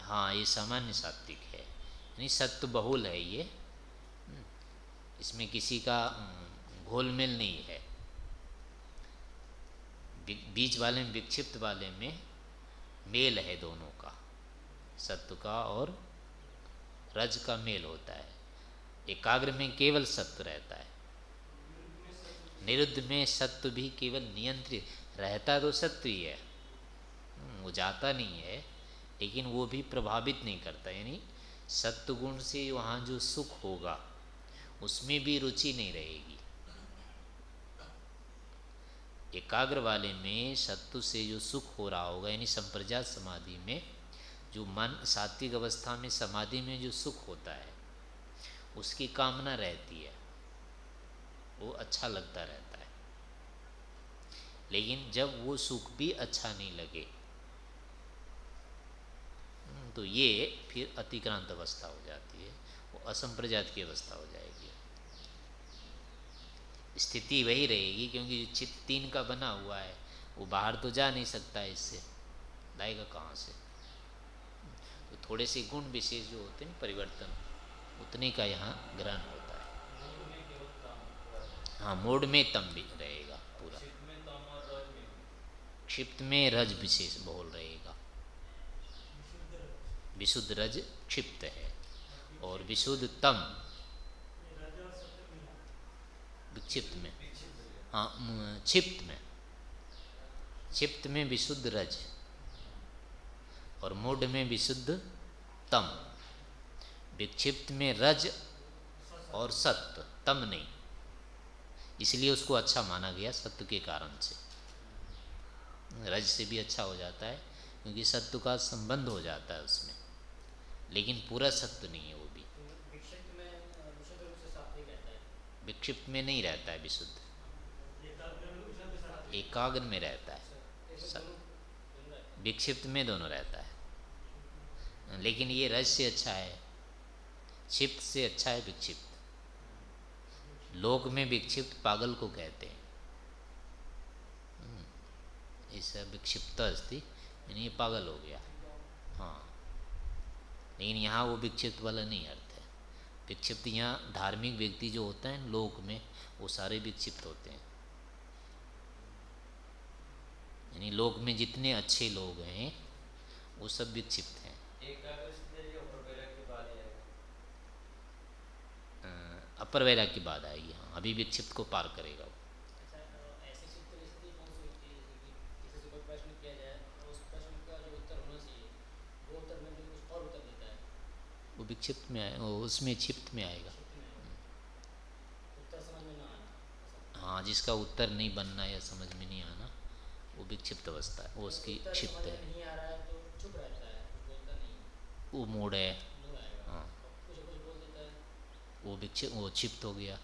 हाँ ये सामान्य सात्विक है। यानी सत्य बहुल है ये। हम्म, इसमें किसी का घोलमेल नहीं है। बीच वाले में विक्षिप्त वाले में मेल है दोनों का। सत्व का और रज का मेल होता है। एकाग्र में केवल सत्व रहता है। निरुद्ध में सत्व भी केवल नियंत्रित रहता तो सत्व ही है। हम्म, वो जाता नहीं है लेकिन वो भी प्रभावित नहीं करता यानी सत्व गुण से वहाँ जो सुख होगा उसमें भी रुचि नहीं रहेगी। एकाग्र वाले में सत्व से जो सुख हो रहा होगा यानी संप्रजात समाधि में जो मन सात्विक अवस्था में समाधि में जो सुख होता है उसकी कामना रहती है। वो अच्छा लगता रहता है। लेकिन जब वो सुख भी अच्छा नहीं लगे तो ये फिर अतिक्रांत अवस्था हो जाती है, वो असंप्रजात की अवस्था हो जाएगी। स्थिति वही रहेगी, क्योंकि जो चित्त तीन का बना हुआ है, वो बाहर तो जा नहीं सकता इससे, लाएगा कहाँ से? तो थोड़े से गुण विशेष जो होते हैं, परिवर्तन, उतने का यहाँ ग्रहण है हाँ मोड में तम भी रहेगा पूरा। क्षिप्त में रज विशेष बहुल रहेगा। विशुद्ध रज क्षिप्त है और विशुद्ध तम। विक्षिप्त में। हाँ क्षिप्त में। क्षिप्त में विशुद्ध रज और मूड में विशुद्ध तम। विक्षिप्त में रज और सत्य तम नहीं। इसलिए उसको अच्छा माना गया सत्व के कारण से। रज से भी अच्छा हो जाता है क्योंकि सत्व का संबंध हो जाता है उसमें। लेकिन पूरा सत्व नहीं है वो भी। विक्षिप्त में नहीं रहता है विशुद्ध। एकाग्र में रहता है। विक्षिप्त में दोनों रहता है। लेकिन ये रज से अच्छा है क्षिप्त से अच्छा है विक्षिप्त। लोक में विक्षिप्त पागल को कहते हैं। इस विक्षिप्त अस्थि यानी ये पागल हो गया। हाँ। लेकिन यहाँ वो विक्षिप्त वाला नहीं अर्थ है। विक्षिप्त यहाँ धार्मिक व्यक्ति जो होता है लोक में, वो सारे विक्षिप्त होते हैं। यानी लोक में जितने अच्छे लोग हैं, वो सब विक्षिप्त हैं। अपर वैराग की बात आएगी हाँ अभी विक्षिप्त को पार करेगा वो। वो विक्षिप्त में आए उसमें क्षिप्त में आएगा। हाँ जिसका उत्तर नहीं बनना या समझ में नहीं आना वो विक्षिप्त अवस्था है वो उसकी क्षिप्त है। वो मूड है हाँ। वो विक्षिप्त वो क्षिप्त हो गया।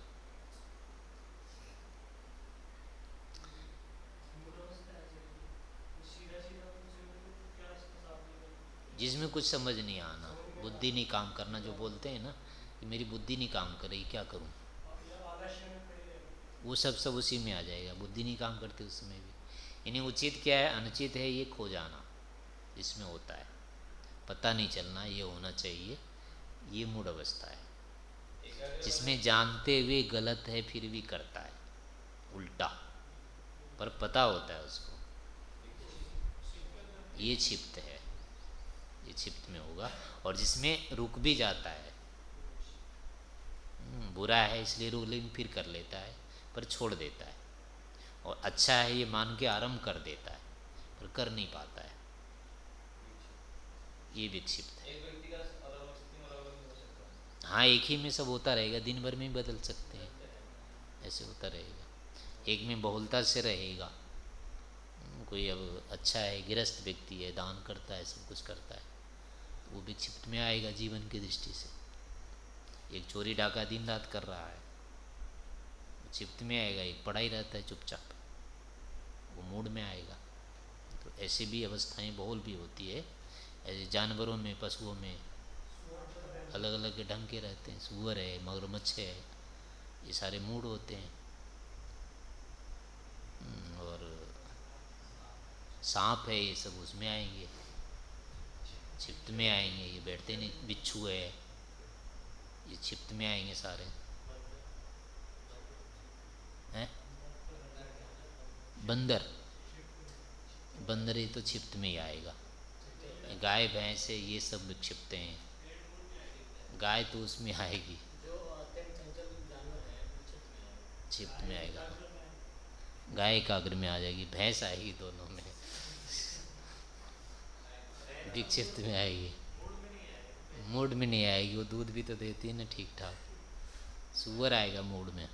जिसमें कुछ समझ नहीं आना, बुद्धि नहीं काम करना जो बोलते हैं ना, कि मेरी बुद्धि नहीं काम कर रही क्या करूँ? वो सब सब उसी में आ जाएगा, बुद्धि नहीं काम करती उसमें भी। यानी उचित क्या है, अनुचित है, ये खो जाना, इसमें होता है। पता नहीं चलना, ये होना चाहिए, ये मूड अवस्था है। जिसमें जानते हुए गलत है फिर भी करता है। उल्टा। पर पता होता है उसको। ये क्षिप्त है। ये क्षिप्त में होगा। और जिसमें रुक भी जाता है। हम्म, बुरा है इसलिए लेकिन फिर कर लेता है। पर छोड़ देता है। और अच्छा है ये मान के आरंभ कर देता है। पर कर नहीं पाता है। ये विक्षिप्त है, एक ही में सब होता रहेगा, दिन भर में ही बदल सकते हैं। ऐसे होता रहेगा। एक में बहुलता से रहेगा। कोई अब अच्छा है, गिरस्त व्यक्ति है, दान करता है, सब कुछ करता है तो वो भी क्षिप्त में आएगा जीवन की दृष्टि से। एक चोरी डाका दिन रात कर रहा है क्षिप्त में आएगा, एक पढ़ाई रहता है चुपचाप, वो मूड में आएगा। तो ऐसी भी अवस्थाएँ बहुल भी होती है, ऐसे जानवरों में, पशुओं में अलग अलग के ढंग के रहते हैं सुअर है मगरमच्छ है ये सारे मूड होते हैं। हम्म, और सांप है ये सब उसमें आएँगे। क्षिप्त में आएँगे ये बैठते नहीं बिच्छू है ये छिप्त में आएँगे सारे। हैं? बंदर। बंदर ये तो क्षिप्त में ही आएगा। गाय भैंस है ये सब विक्षिप्त हैं। गाय तो उसमें आएगी। क्षिप्त में आएगा। गाय एकाग्र में आ जाएगी, भैंस आएगी दोनों में। विक्षिप्त में आएगी। मूड में नहीं आएगी, वो दूध भी तो देती है ना ठीक ठाक सुअर आएगा मूड में।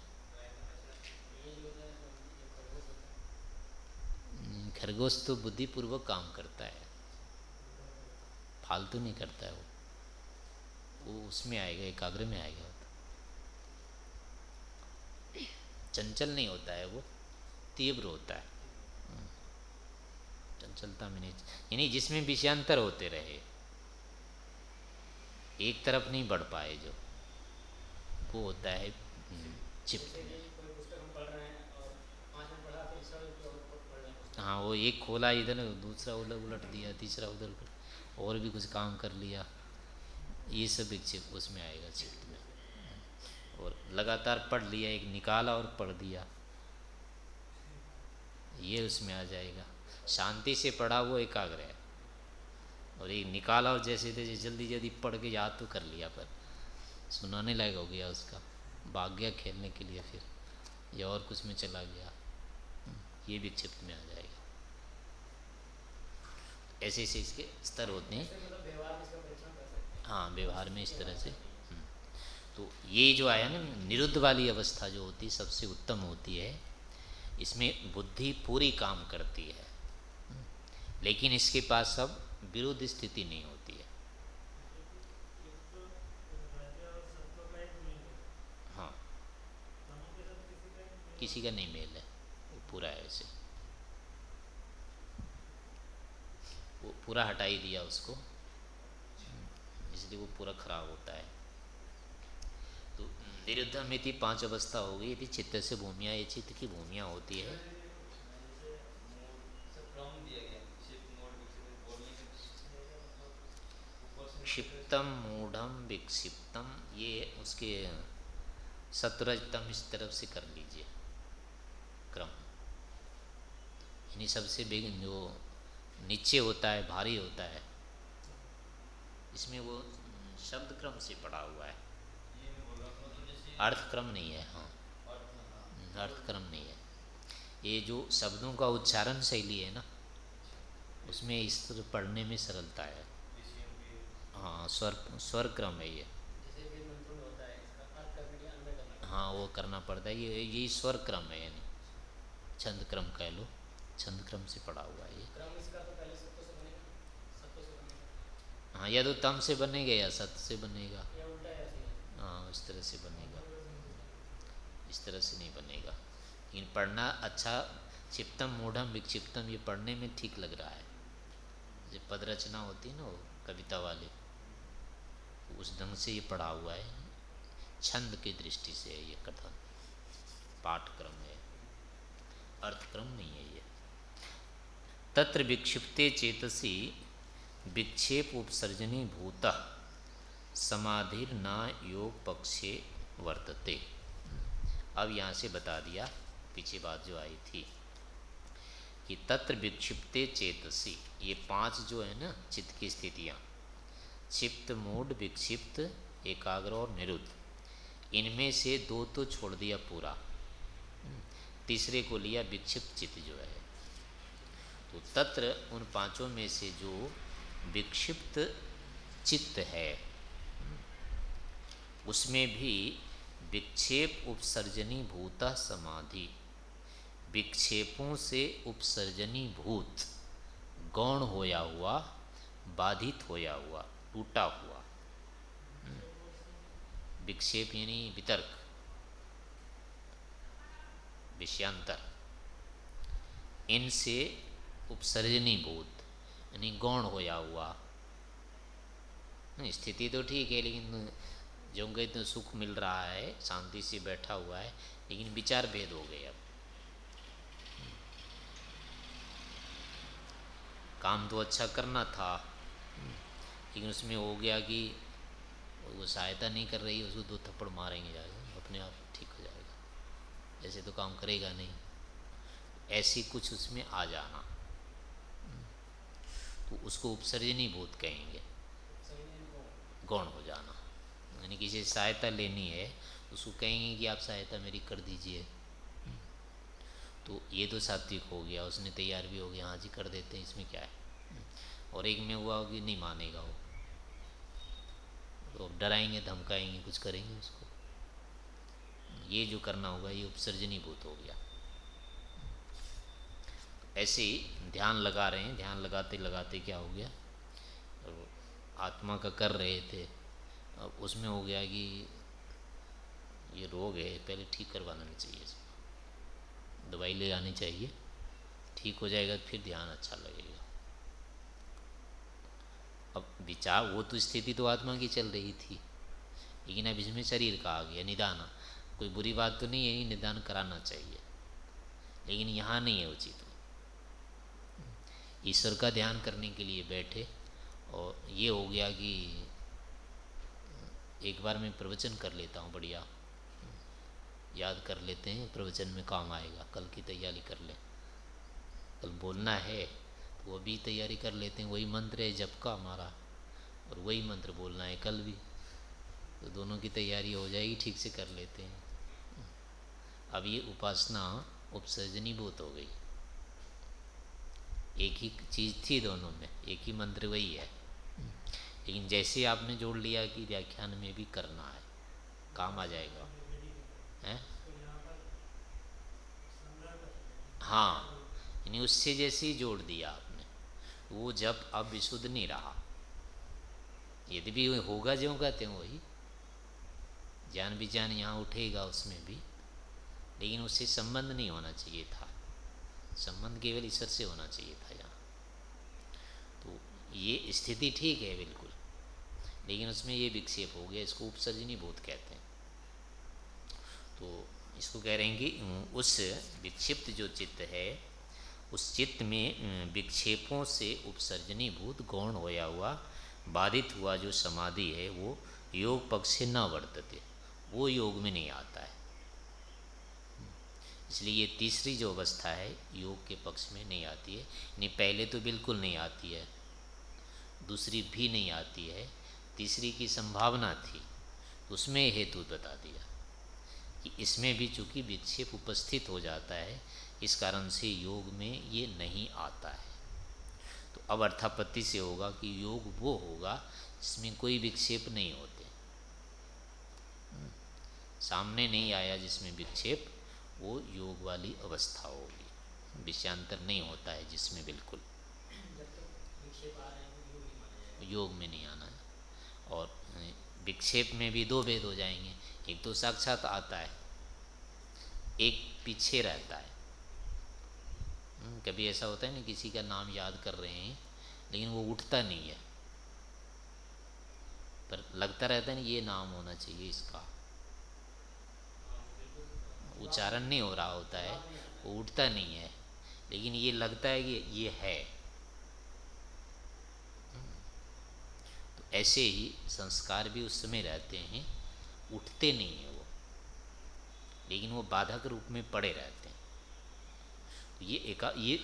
खरगोश तो बुद्धिपूर्वक काम करता है। फालतू नहीं करता है वो। वो उसमें आएगा, एकाग्र में आएगा। चंचल नहीं होता है वो, तीव्र होता है। चंचलता में नहीं, यानी जिसमें विषयांतर होते रहे, एक तरफ़ नहीं बढ़ पाए जो, वो होता है चिप। हाँ वो एक खोला इधर, दूसरा उलट उलट दिया, तीसरा उधर और भी कुछ काम कर लिया। ये सब एक उसमें आएगा चिप में। और लगातार पढ़ लिया, एक निकाला और पढ़ दिया। ये उसमें आ जाएगा। शांति से पढ़ा वो एकाग्र है। और एक निकाला और जैसे तैसे जल्दी जल्दी पढ़ के याद तो कर लिया पर। सुनाने लायक हो गया उसका। भाग गया खेलने के लिए फिर। या और कुछ में चला गया। ये भी क्षिप्त में आ जाएगा। ऐसे ऐसे इसके स्तर होते हैं। हाँ व्यवहार में इस तरह से। हम्म। तो ये जो आया ना, निरुद्ध वाली अवस्था जो होती है, सबसे उत्तम होती है। इसमें बुद्धि पूरी काम करती है। लेकिन इसके पास सब विरुद्ध स्थिति नहीं होती है। हाँ। किसी का नहीं मेल है। वो पूरा है ऐसे वो पूरा हटा ही दिया उसको। इसलिए वो पूरा खराब होता है। तो निरुद्ध में थी पाँच अवस्था हो गई, यदि चित्त से भूमिया, ये चित्त की भूमिया होती है। क्षिप्तम मूढ़म विक्षिप्तम, ये उसके सतरजतम इस तरफ़ से कर लीजिए क्रम। यानी सबसे बिग जो नीचे होता है, भारी होता है इसमें वो शब्द क्रम से पड़ा हुआ है। अर्थ क्रम नहीं है हाँ। अर्थ क्रम नहीं है। ये जो शब्दों का उच्चारण शैली है ना, उसमें इस पढ़ने में सरलता है। हाँ स्वर स्वर क्रम है ये। हाँ वो करना पड़ता है। ये ये स्वर क्रम है, यानी छंद क्रम कह लो। छंद क्रम से पड़ा हुआ है ये। हाँ या तो तम से बनेगा या सत से बनेगा। हाँ इस तरह से बनेगा। इस तरह से नहीं बनेगा। लेकिन पढ़ना अच्छा क्षिप्तम मूढ़म विक्षिप्तम, ये पढ़ने में ठीक लग रहा है। जो पद रचना होती है ना वो, कविता वाले उस ढंग से ये पढ़ा हुआ है। छंद की दृष्टि से है ये कथन पाठक्रम है। अर्थक्रम नहीं है ये। तत्र विक्षिप्ते चेतसी विक्षेप उपसर्जनी भूत, समाधिर न योग पक्षे वर्तते। अब यहाँ से बता दिया, पीछे बात जो आई थी, कि तत्र विक्षिप्ते चेतसी, ये पाँच जो है ना, चित्त की स्थितियाँ, क्षिप्त, मूड, विक्षिप्त, एकाग्र और निरुद्ध। इनमें से दो तो छोड़ दिया पूरा। तीसरे को लिया विक्षिप्त चित्त जो है। तो तत्र उन पाँचों में से जो विक्षिप्त चित्त है। उसमें भी विक्षेप उपसर्जनी भूत समाधि। विक्षेपों से उपसर्जनी भूत गौण होया हुआ, बाधित होया हुआ, टूटा हुआ। विक्षेप यानी वितर्क, विषयांतर। इनसे उपसर्जनी भूत यानी गौण होया हुआ। स्थिति तो ठीक है, लेकिन जो गए तो सुख मिल रहा है, शांति से बैठा हुआ है, लेकिन विचार भेद हो गए अब। काम तो अच्छा करना था, लेकिन उसमें हो गया कि वो सहायता नहीं कर रही, उसको दो थप्पड़ मारेंगे जाएगा अपने आप ठीक हो जाएगा। ऐसे तो काम करेगा नहीं। ऐसी कुछ उसमें आ जाना। तो उसको उपसर्जनी बोध कहेंगे। गौण हो जाना। यानी किसी सहायता लेनी है, उसको कहेंगे कि आप सहायता मेरी कर दीजिए। तो ये तो सात्विक हो गया, उसने तैयार भी हो गया हाँ जी कर देते हैं, इसमें क्या है? और एक में हुआ होगी नहीं मानेगा वो। तो डराएँगे, धमकाएँगे, कुछ करेंगे उसको। ये जो करना होगा, ये उपसर्जनी भूत हो गया। ऐसे ही ध्यान लगा रहे हैं, ध्यान लगाते लगाते क्या हो गया? आत्मा का कर रहे थे। अब उसमें हो गया कि ये रोग है पहले ठीक करवाना चाहिए दवाई ले आनी चाहिए, ठीक हो जाएगा, फिर ध्यान अच्छा लगेगा। अब विचार, वो तो स्थिति तो आत्मा की चल रही थी। लेकिन अब इसमें शरीर का आ गया, निदान। कोई बुरी बात तो नहीं है, निदान कराना चाहिए। लेकिन यहाँ नहीं है उचित। ईश्वर का ध्यान करने के लिए बैठे और ये हो गया कि एक बार मैं प्रवचन कर लेता हूँ, बढ़िया। याद कर लेते हैं, प्रवचन में काम आएगा, कल की तैयारी कर ले। कल बोलना है तो वो भी तैयारी कर लेते हैं, वही मंत्र है जब का हमारा, और वही मंत्र बोलना है, कल भी। तो दोनों की तैयारी हो जाएगी, ठीक से कर लेते हैं। अब ये उपासना उपसर्जनी भूत हो गई। एक ही चीज़ थी दोनों में, एक ही मंत्र वही है। लेकिन जैसे आपने जोड़ लिया कि व्याख्यान में भी करना है, काम आ जाएगा। हैं? हाँ यानी उससे जैसे ही जोड़ दिया आपने, वो जब अब विशुद्ध नहीं रहा। यदि भी होगा जो कहते हैं वही, ज्ञान विज्ञान यहाँ उठेगा उसमें भी, लेकिन उससे संबंध नहीं होना चाहिए था। संबंध केवल ईश्वर से होना चाहिए था यहाँ। तो ये स्थिति ठीक है बिल्कुल, लेकिन उसमें ये विक्षेप हो गया, इसको उपसर्जनी बोध कहते हैं। तो इसको कह रहे हैं कि उस विक्षिप्त जो चित्त है, उस चित्त में विक्षेपों से उपसर्जनी भूत गौण होया हुआ, बाधित हुआ जो समाधि है, वो योग पक्ष से न वर्तते, वो योग में नहीं आता है। इसलिए ये तीसरी जो अवस्था है, योग के पक्ष में नहीं आती है। नहीं, पहले तो बिल्कुल नहीं आती है, दूसरी भी नहीं आती है। तीसरी की संभावना थी, उसमें हेतु बता दिया कि इसमें भी चूँकि विक्षेप उपस्थित हो जाता है, इस कारण से योग में ये नहीं आता है। तो अब अर्थापत्ति से होगा कि योग वो होगा जिसमें कोई विक्षेप नहीं होते। सामने नहीं आया जिसमें विक्षेप वो योग वाली अवस्था होगी। विषयांतर नहीं होता है जिसमें बिल्कुल। योग में नहीं आना है। और विक्षेप में भी दो भेद हो जाएँगे। एक तो साक्षात आता है एक पीछे रहता है। हम्म, कभी ऐसा होता है ना किसी का नाम याद कर रहे हैं लेकिन वो उठता नहीं है। पर लगता रहता है ना ये नाम होना चाहिए इसका। उच्चारण नहीं हो रहा होता है, वो उठता नहीं है, लेकिन ये लगता है कि ये है। तो ऐसे ही संस्कार भी उस समय रहते हैं, उठते नहीं हैं वो, लेकिन वो बाधक रूप में पड़े रहते हैं। तो ये एक, ये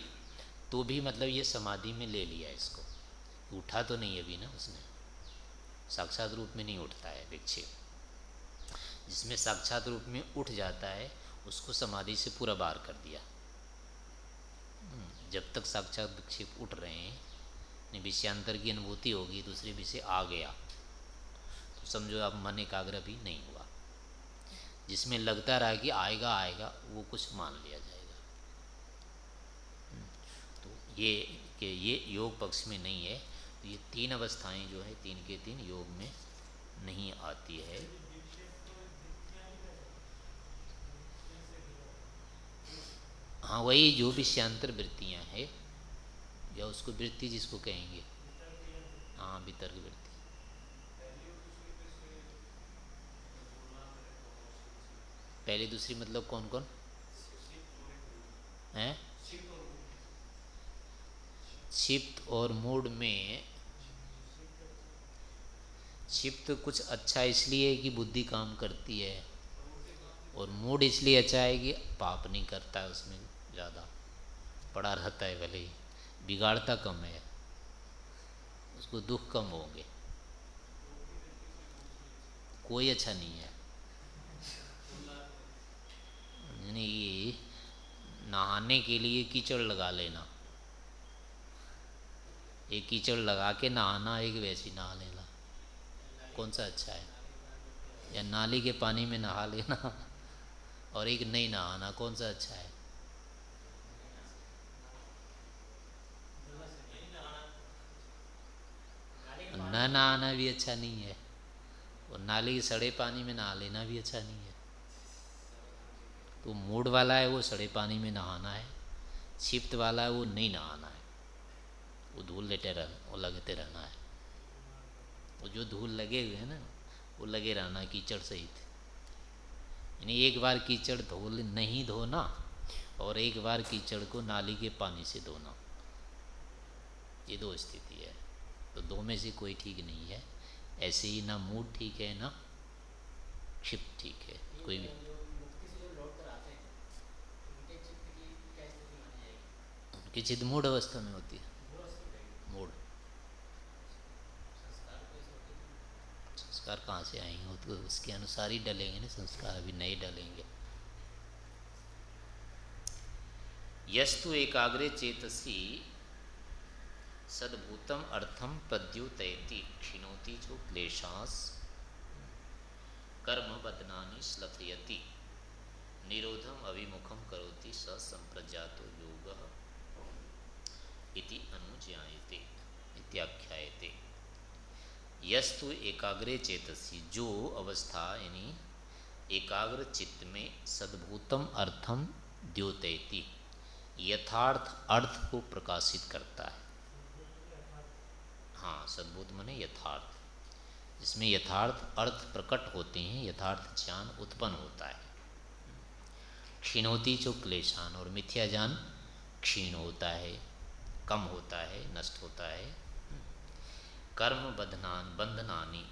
तो भी मतलब ये समाधि में ले लिया इसको। उठा तो नहीं अभी ना उसने, साक्षात रूप में नहीं उठता है, विक्षेप। जिसमें साक्षात रूप में उठ जाता है उसको समाधि से पूरा बार कर दिया। हम्म, जब तक साक्षात विक्षेप उठ रहे हैं विषयांतर की अनुभूति होगी दूसरे विषय आ गया। तो समझो आप मन एकाग्र भी नहीं हुआ। जिसमें लगता रहा कि आएगा आएगा वो कुछ मान लिया जाएगा। हम्म, तो ये कि ये योग पक्ष में नहीं है तो ये तीन अवस्थाएँ जो है तीन के तीन योग में नहीं आती है। हाँ वही जो भी श्यांतर वृत्तियाँ हैं, या उसको वृत्ति जिसको कहेंगे। हाँ वितर्क वृत्ति। पहले दूसरी मतलब कौन कौन? है? क्षिप्त और मूड में, क्षिप्त कुछ अच्छा इसलिए है कि बुद्धि काम करती है, और मूड इसलिए अच्छा है कि पाप नहीं करता उसमें। ज़्यादा। पड़ा रहता है भले ही। बिगाड़ता कम है। उसको दुख कम होंगे। कोई अच्छा नहीं है। यानी नहाने के लिए कीचड़ लगा लेना। एक कीचड़ लगा के नहाना एक वैसी नहा लेना। कौन सा अच्छा है? या नाली के पानी में नहा लेना। और एक नहीं नहाना, कौन सा अच्छा है? न नहाना भी अच्छा नहीं है। और नाली के सड़े पानी में नहा लेना भी अच्छा नहीं है। तो मूड वाला है, वो सड़े पानी में नहाना है। क्षिप्त वाला है, वो नहीं नहाना है। वो धूल लेते रह, वो लगते रहना है। वो जो धूल लगे हुए हैं ना, वो लगे रहना कीचड़ सहित। यानी एक बार कीचड़ धूल नहीं धोना और एक बार कीचड़ को नाली के पानी से धोना। ये दो स्थिति है। तो दो में से कोई ठीक नहीं है। ऐसे ही ना मूड ठीक है, ना क्षिप्त ठीक है, कोई भी। उनकी चित मूड अवस्था में होती है। मूड। संस्कार कहाँ से आएँगे वो तो उसके अनुसार ही डलेंगे ना, संस्कार अभी नहीं डलेंगे। यस्तु एकाग्रे चेतसी सद्भूतम अर्थम प्रद्युतयति क्षिणोति जो क्लेशास। कर्म बदनानी श्लथयति, निरोधम अभिमुखम करोति स संप्रजातो योग इति अनुज्ञाते इत्याख्यायते। यस्तु एकाग्रे चेतसी, जो अवस्था यानी एकाग्र चित्त में सद्भूतम अर्थम द्योतयति यथार्थ अर्थ को प्रकाशित करता है। हाँ सद्भूत मने यथार्थ। जिसमें यथार्थ अर्थ प्रकट होते हैं, यथार्थ ज्ञान उत्पन्न होता है। क्षीणोती जो क्लेशान और मिथ्या ज्ञान क्षीण होता है, कम होता है, नष्ट होता है। कर्म बंधनान, बंधनानी,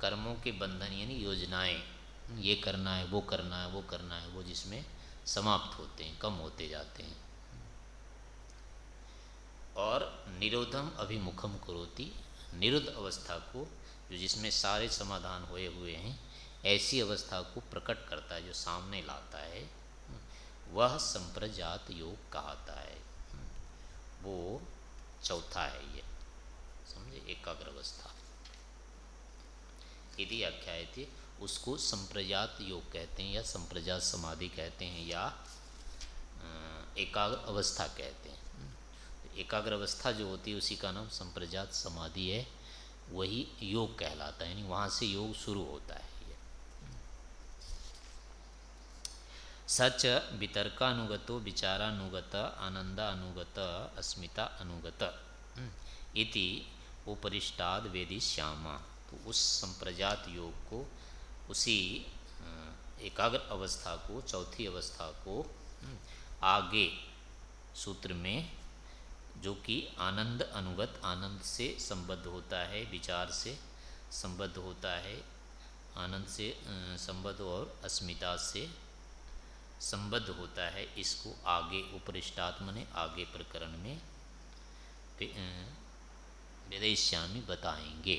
कर्मों के बंधन यानी योजनाएँ, ये करना है, वो करना है, वो करना है, वो जिसमें समाप्त होते हैं, कम होते जाते हैं। और निरोधम अभिमुखम करोति। निरुद्ध अवस्था को, जो जिसमें सारे समाधान हुए हुए हैं, ऐसी अवस्था को प्रकट करता है, जो सामने लाता है, वह संप्रजात योग कहता है। वो चौथा है ये। समझे? एकाग्र अवस्था यदि आख्याय थी, उसको संप्रजात योग कहते हैं या संप्रजात समाधि कहते हैं या एकाग्र अवस्था कहते हैं। एकाग्र अवस्था जो होती है उसी का नाम संप्रजात समाधि है। वही योग कहलाता है यानी वहाँ से योग शुरू होता है सच वितर्कानुगतो विचारानुगत आनंदानुगत अस्मिता अनुगत हम्म, इति उपरिष्टाद वेदी श्यामा। तो उस संप्रजात योग को उसी एकाग्र अवस्था को चौथी अवस्था को हम्म, आगे सूत्र में जो कि आनंद अनुगत, आनंद से संबद्ध होता है, विचार से संबद्ध होता है, आनंद से संबद्ध और अस्मिता से संबद्ध होता है। इसको आगे, उपरिष्टात्म ने आगे प्रकरण में विदेश्यामी बताएँगे।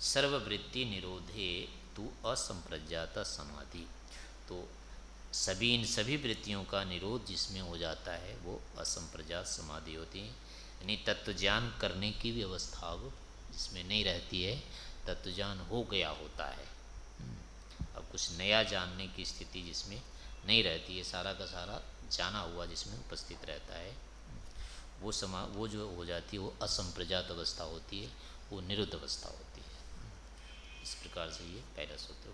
सर्ववृत्ति निरोधे तू असंप्रज्ञाता समाधि। तो सभी इन सभी वृत्तियों का निरोध जिसमें हो जाता है, वो असंप्रजात समाधि होती है यानी तत्व ज्ञान करने की भी अवस्था अब जिसमें नहीं रहती है तत्व ज्ञान हो गया होता है हम्म। अब कुछ नया जानने की स्थिति जिसमें नहीं रहती है, सारा का सारा जाना हुआ जिसमें उपस्थित रहता है हम्म। वो समा वो जो हो जाती है, वो असंप्रजात अवस्था होती है, वो निरुद्ध अवस्था होती है हम्म। इस प्रकार से ये पहला सूत्र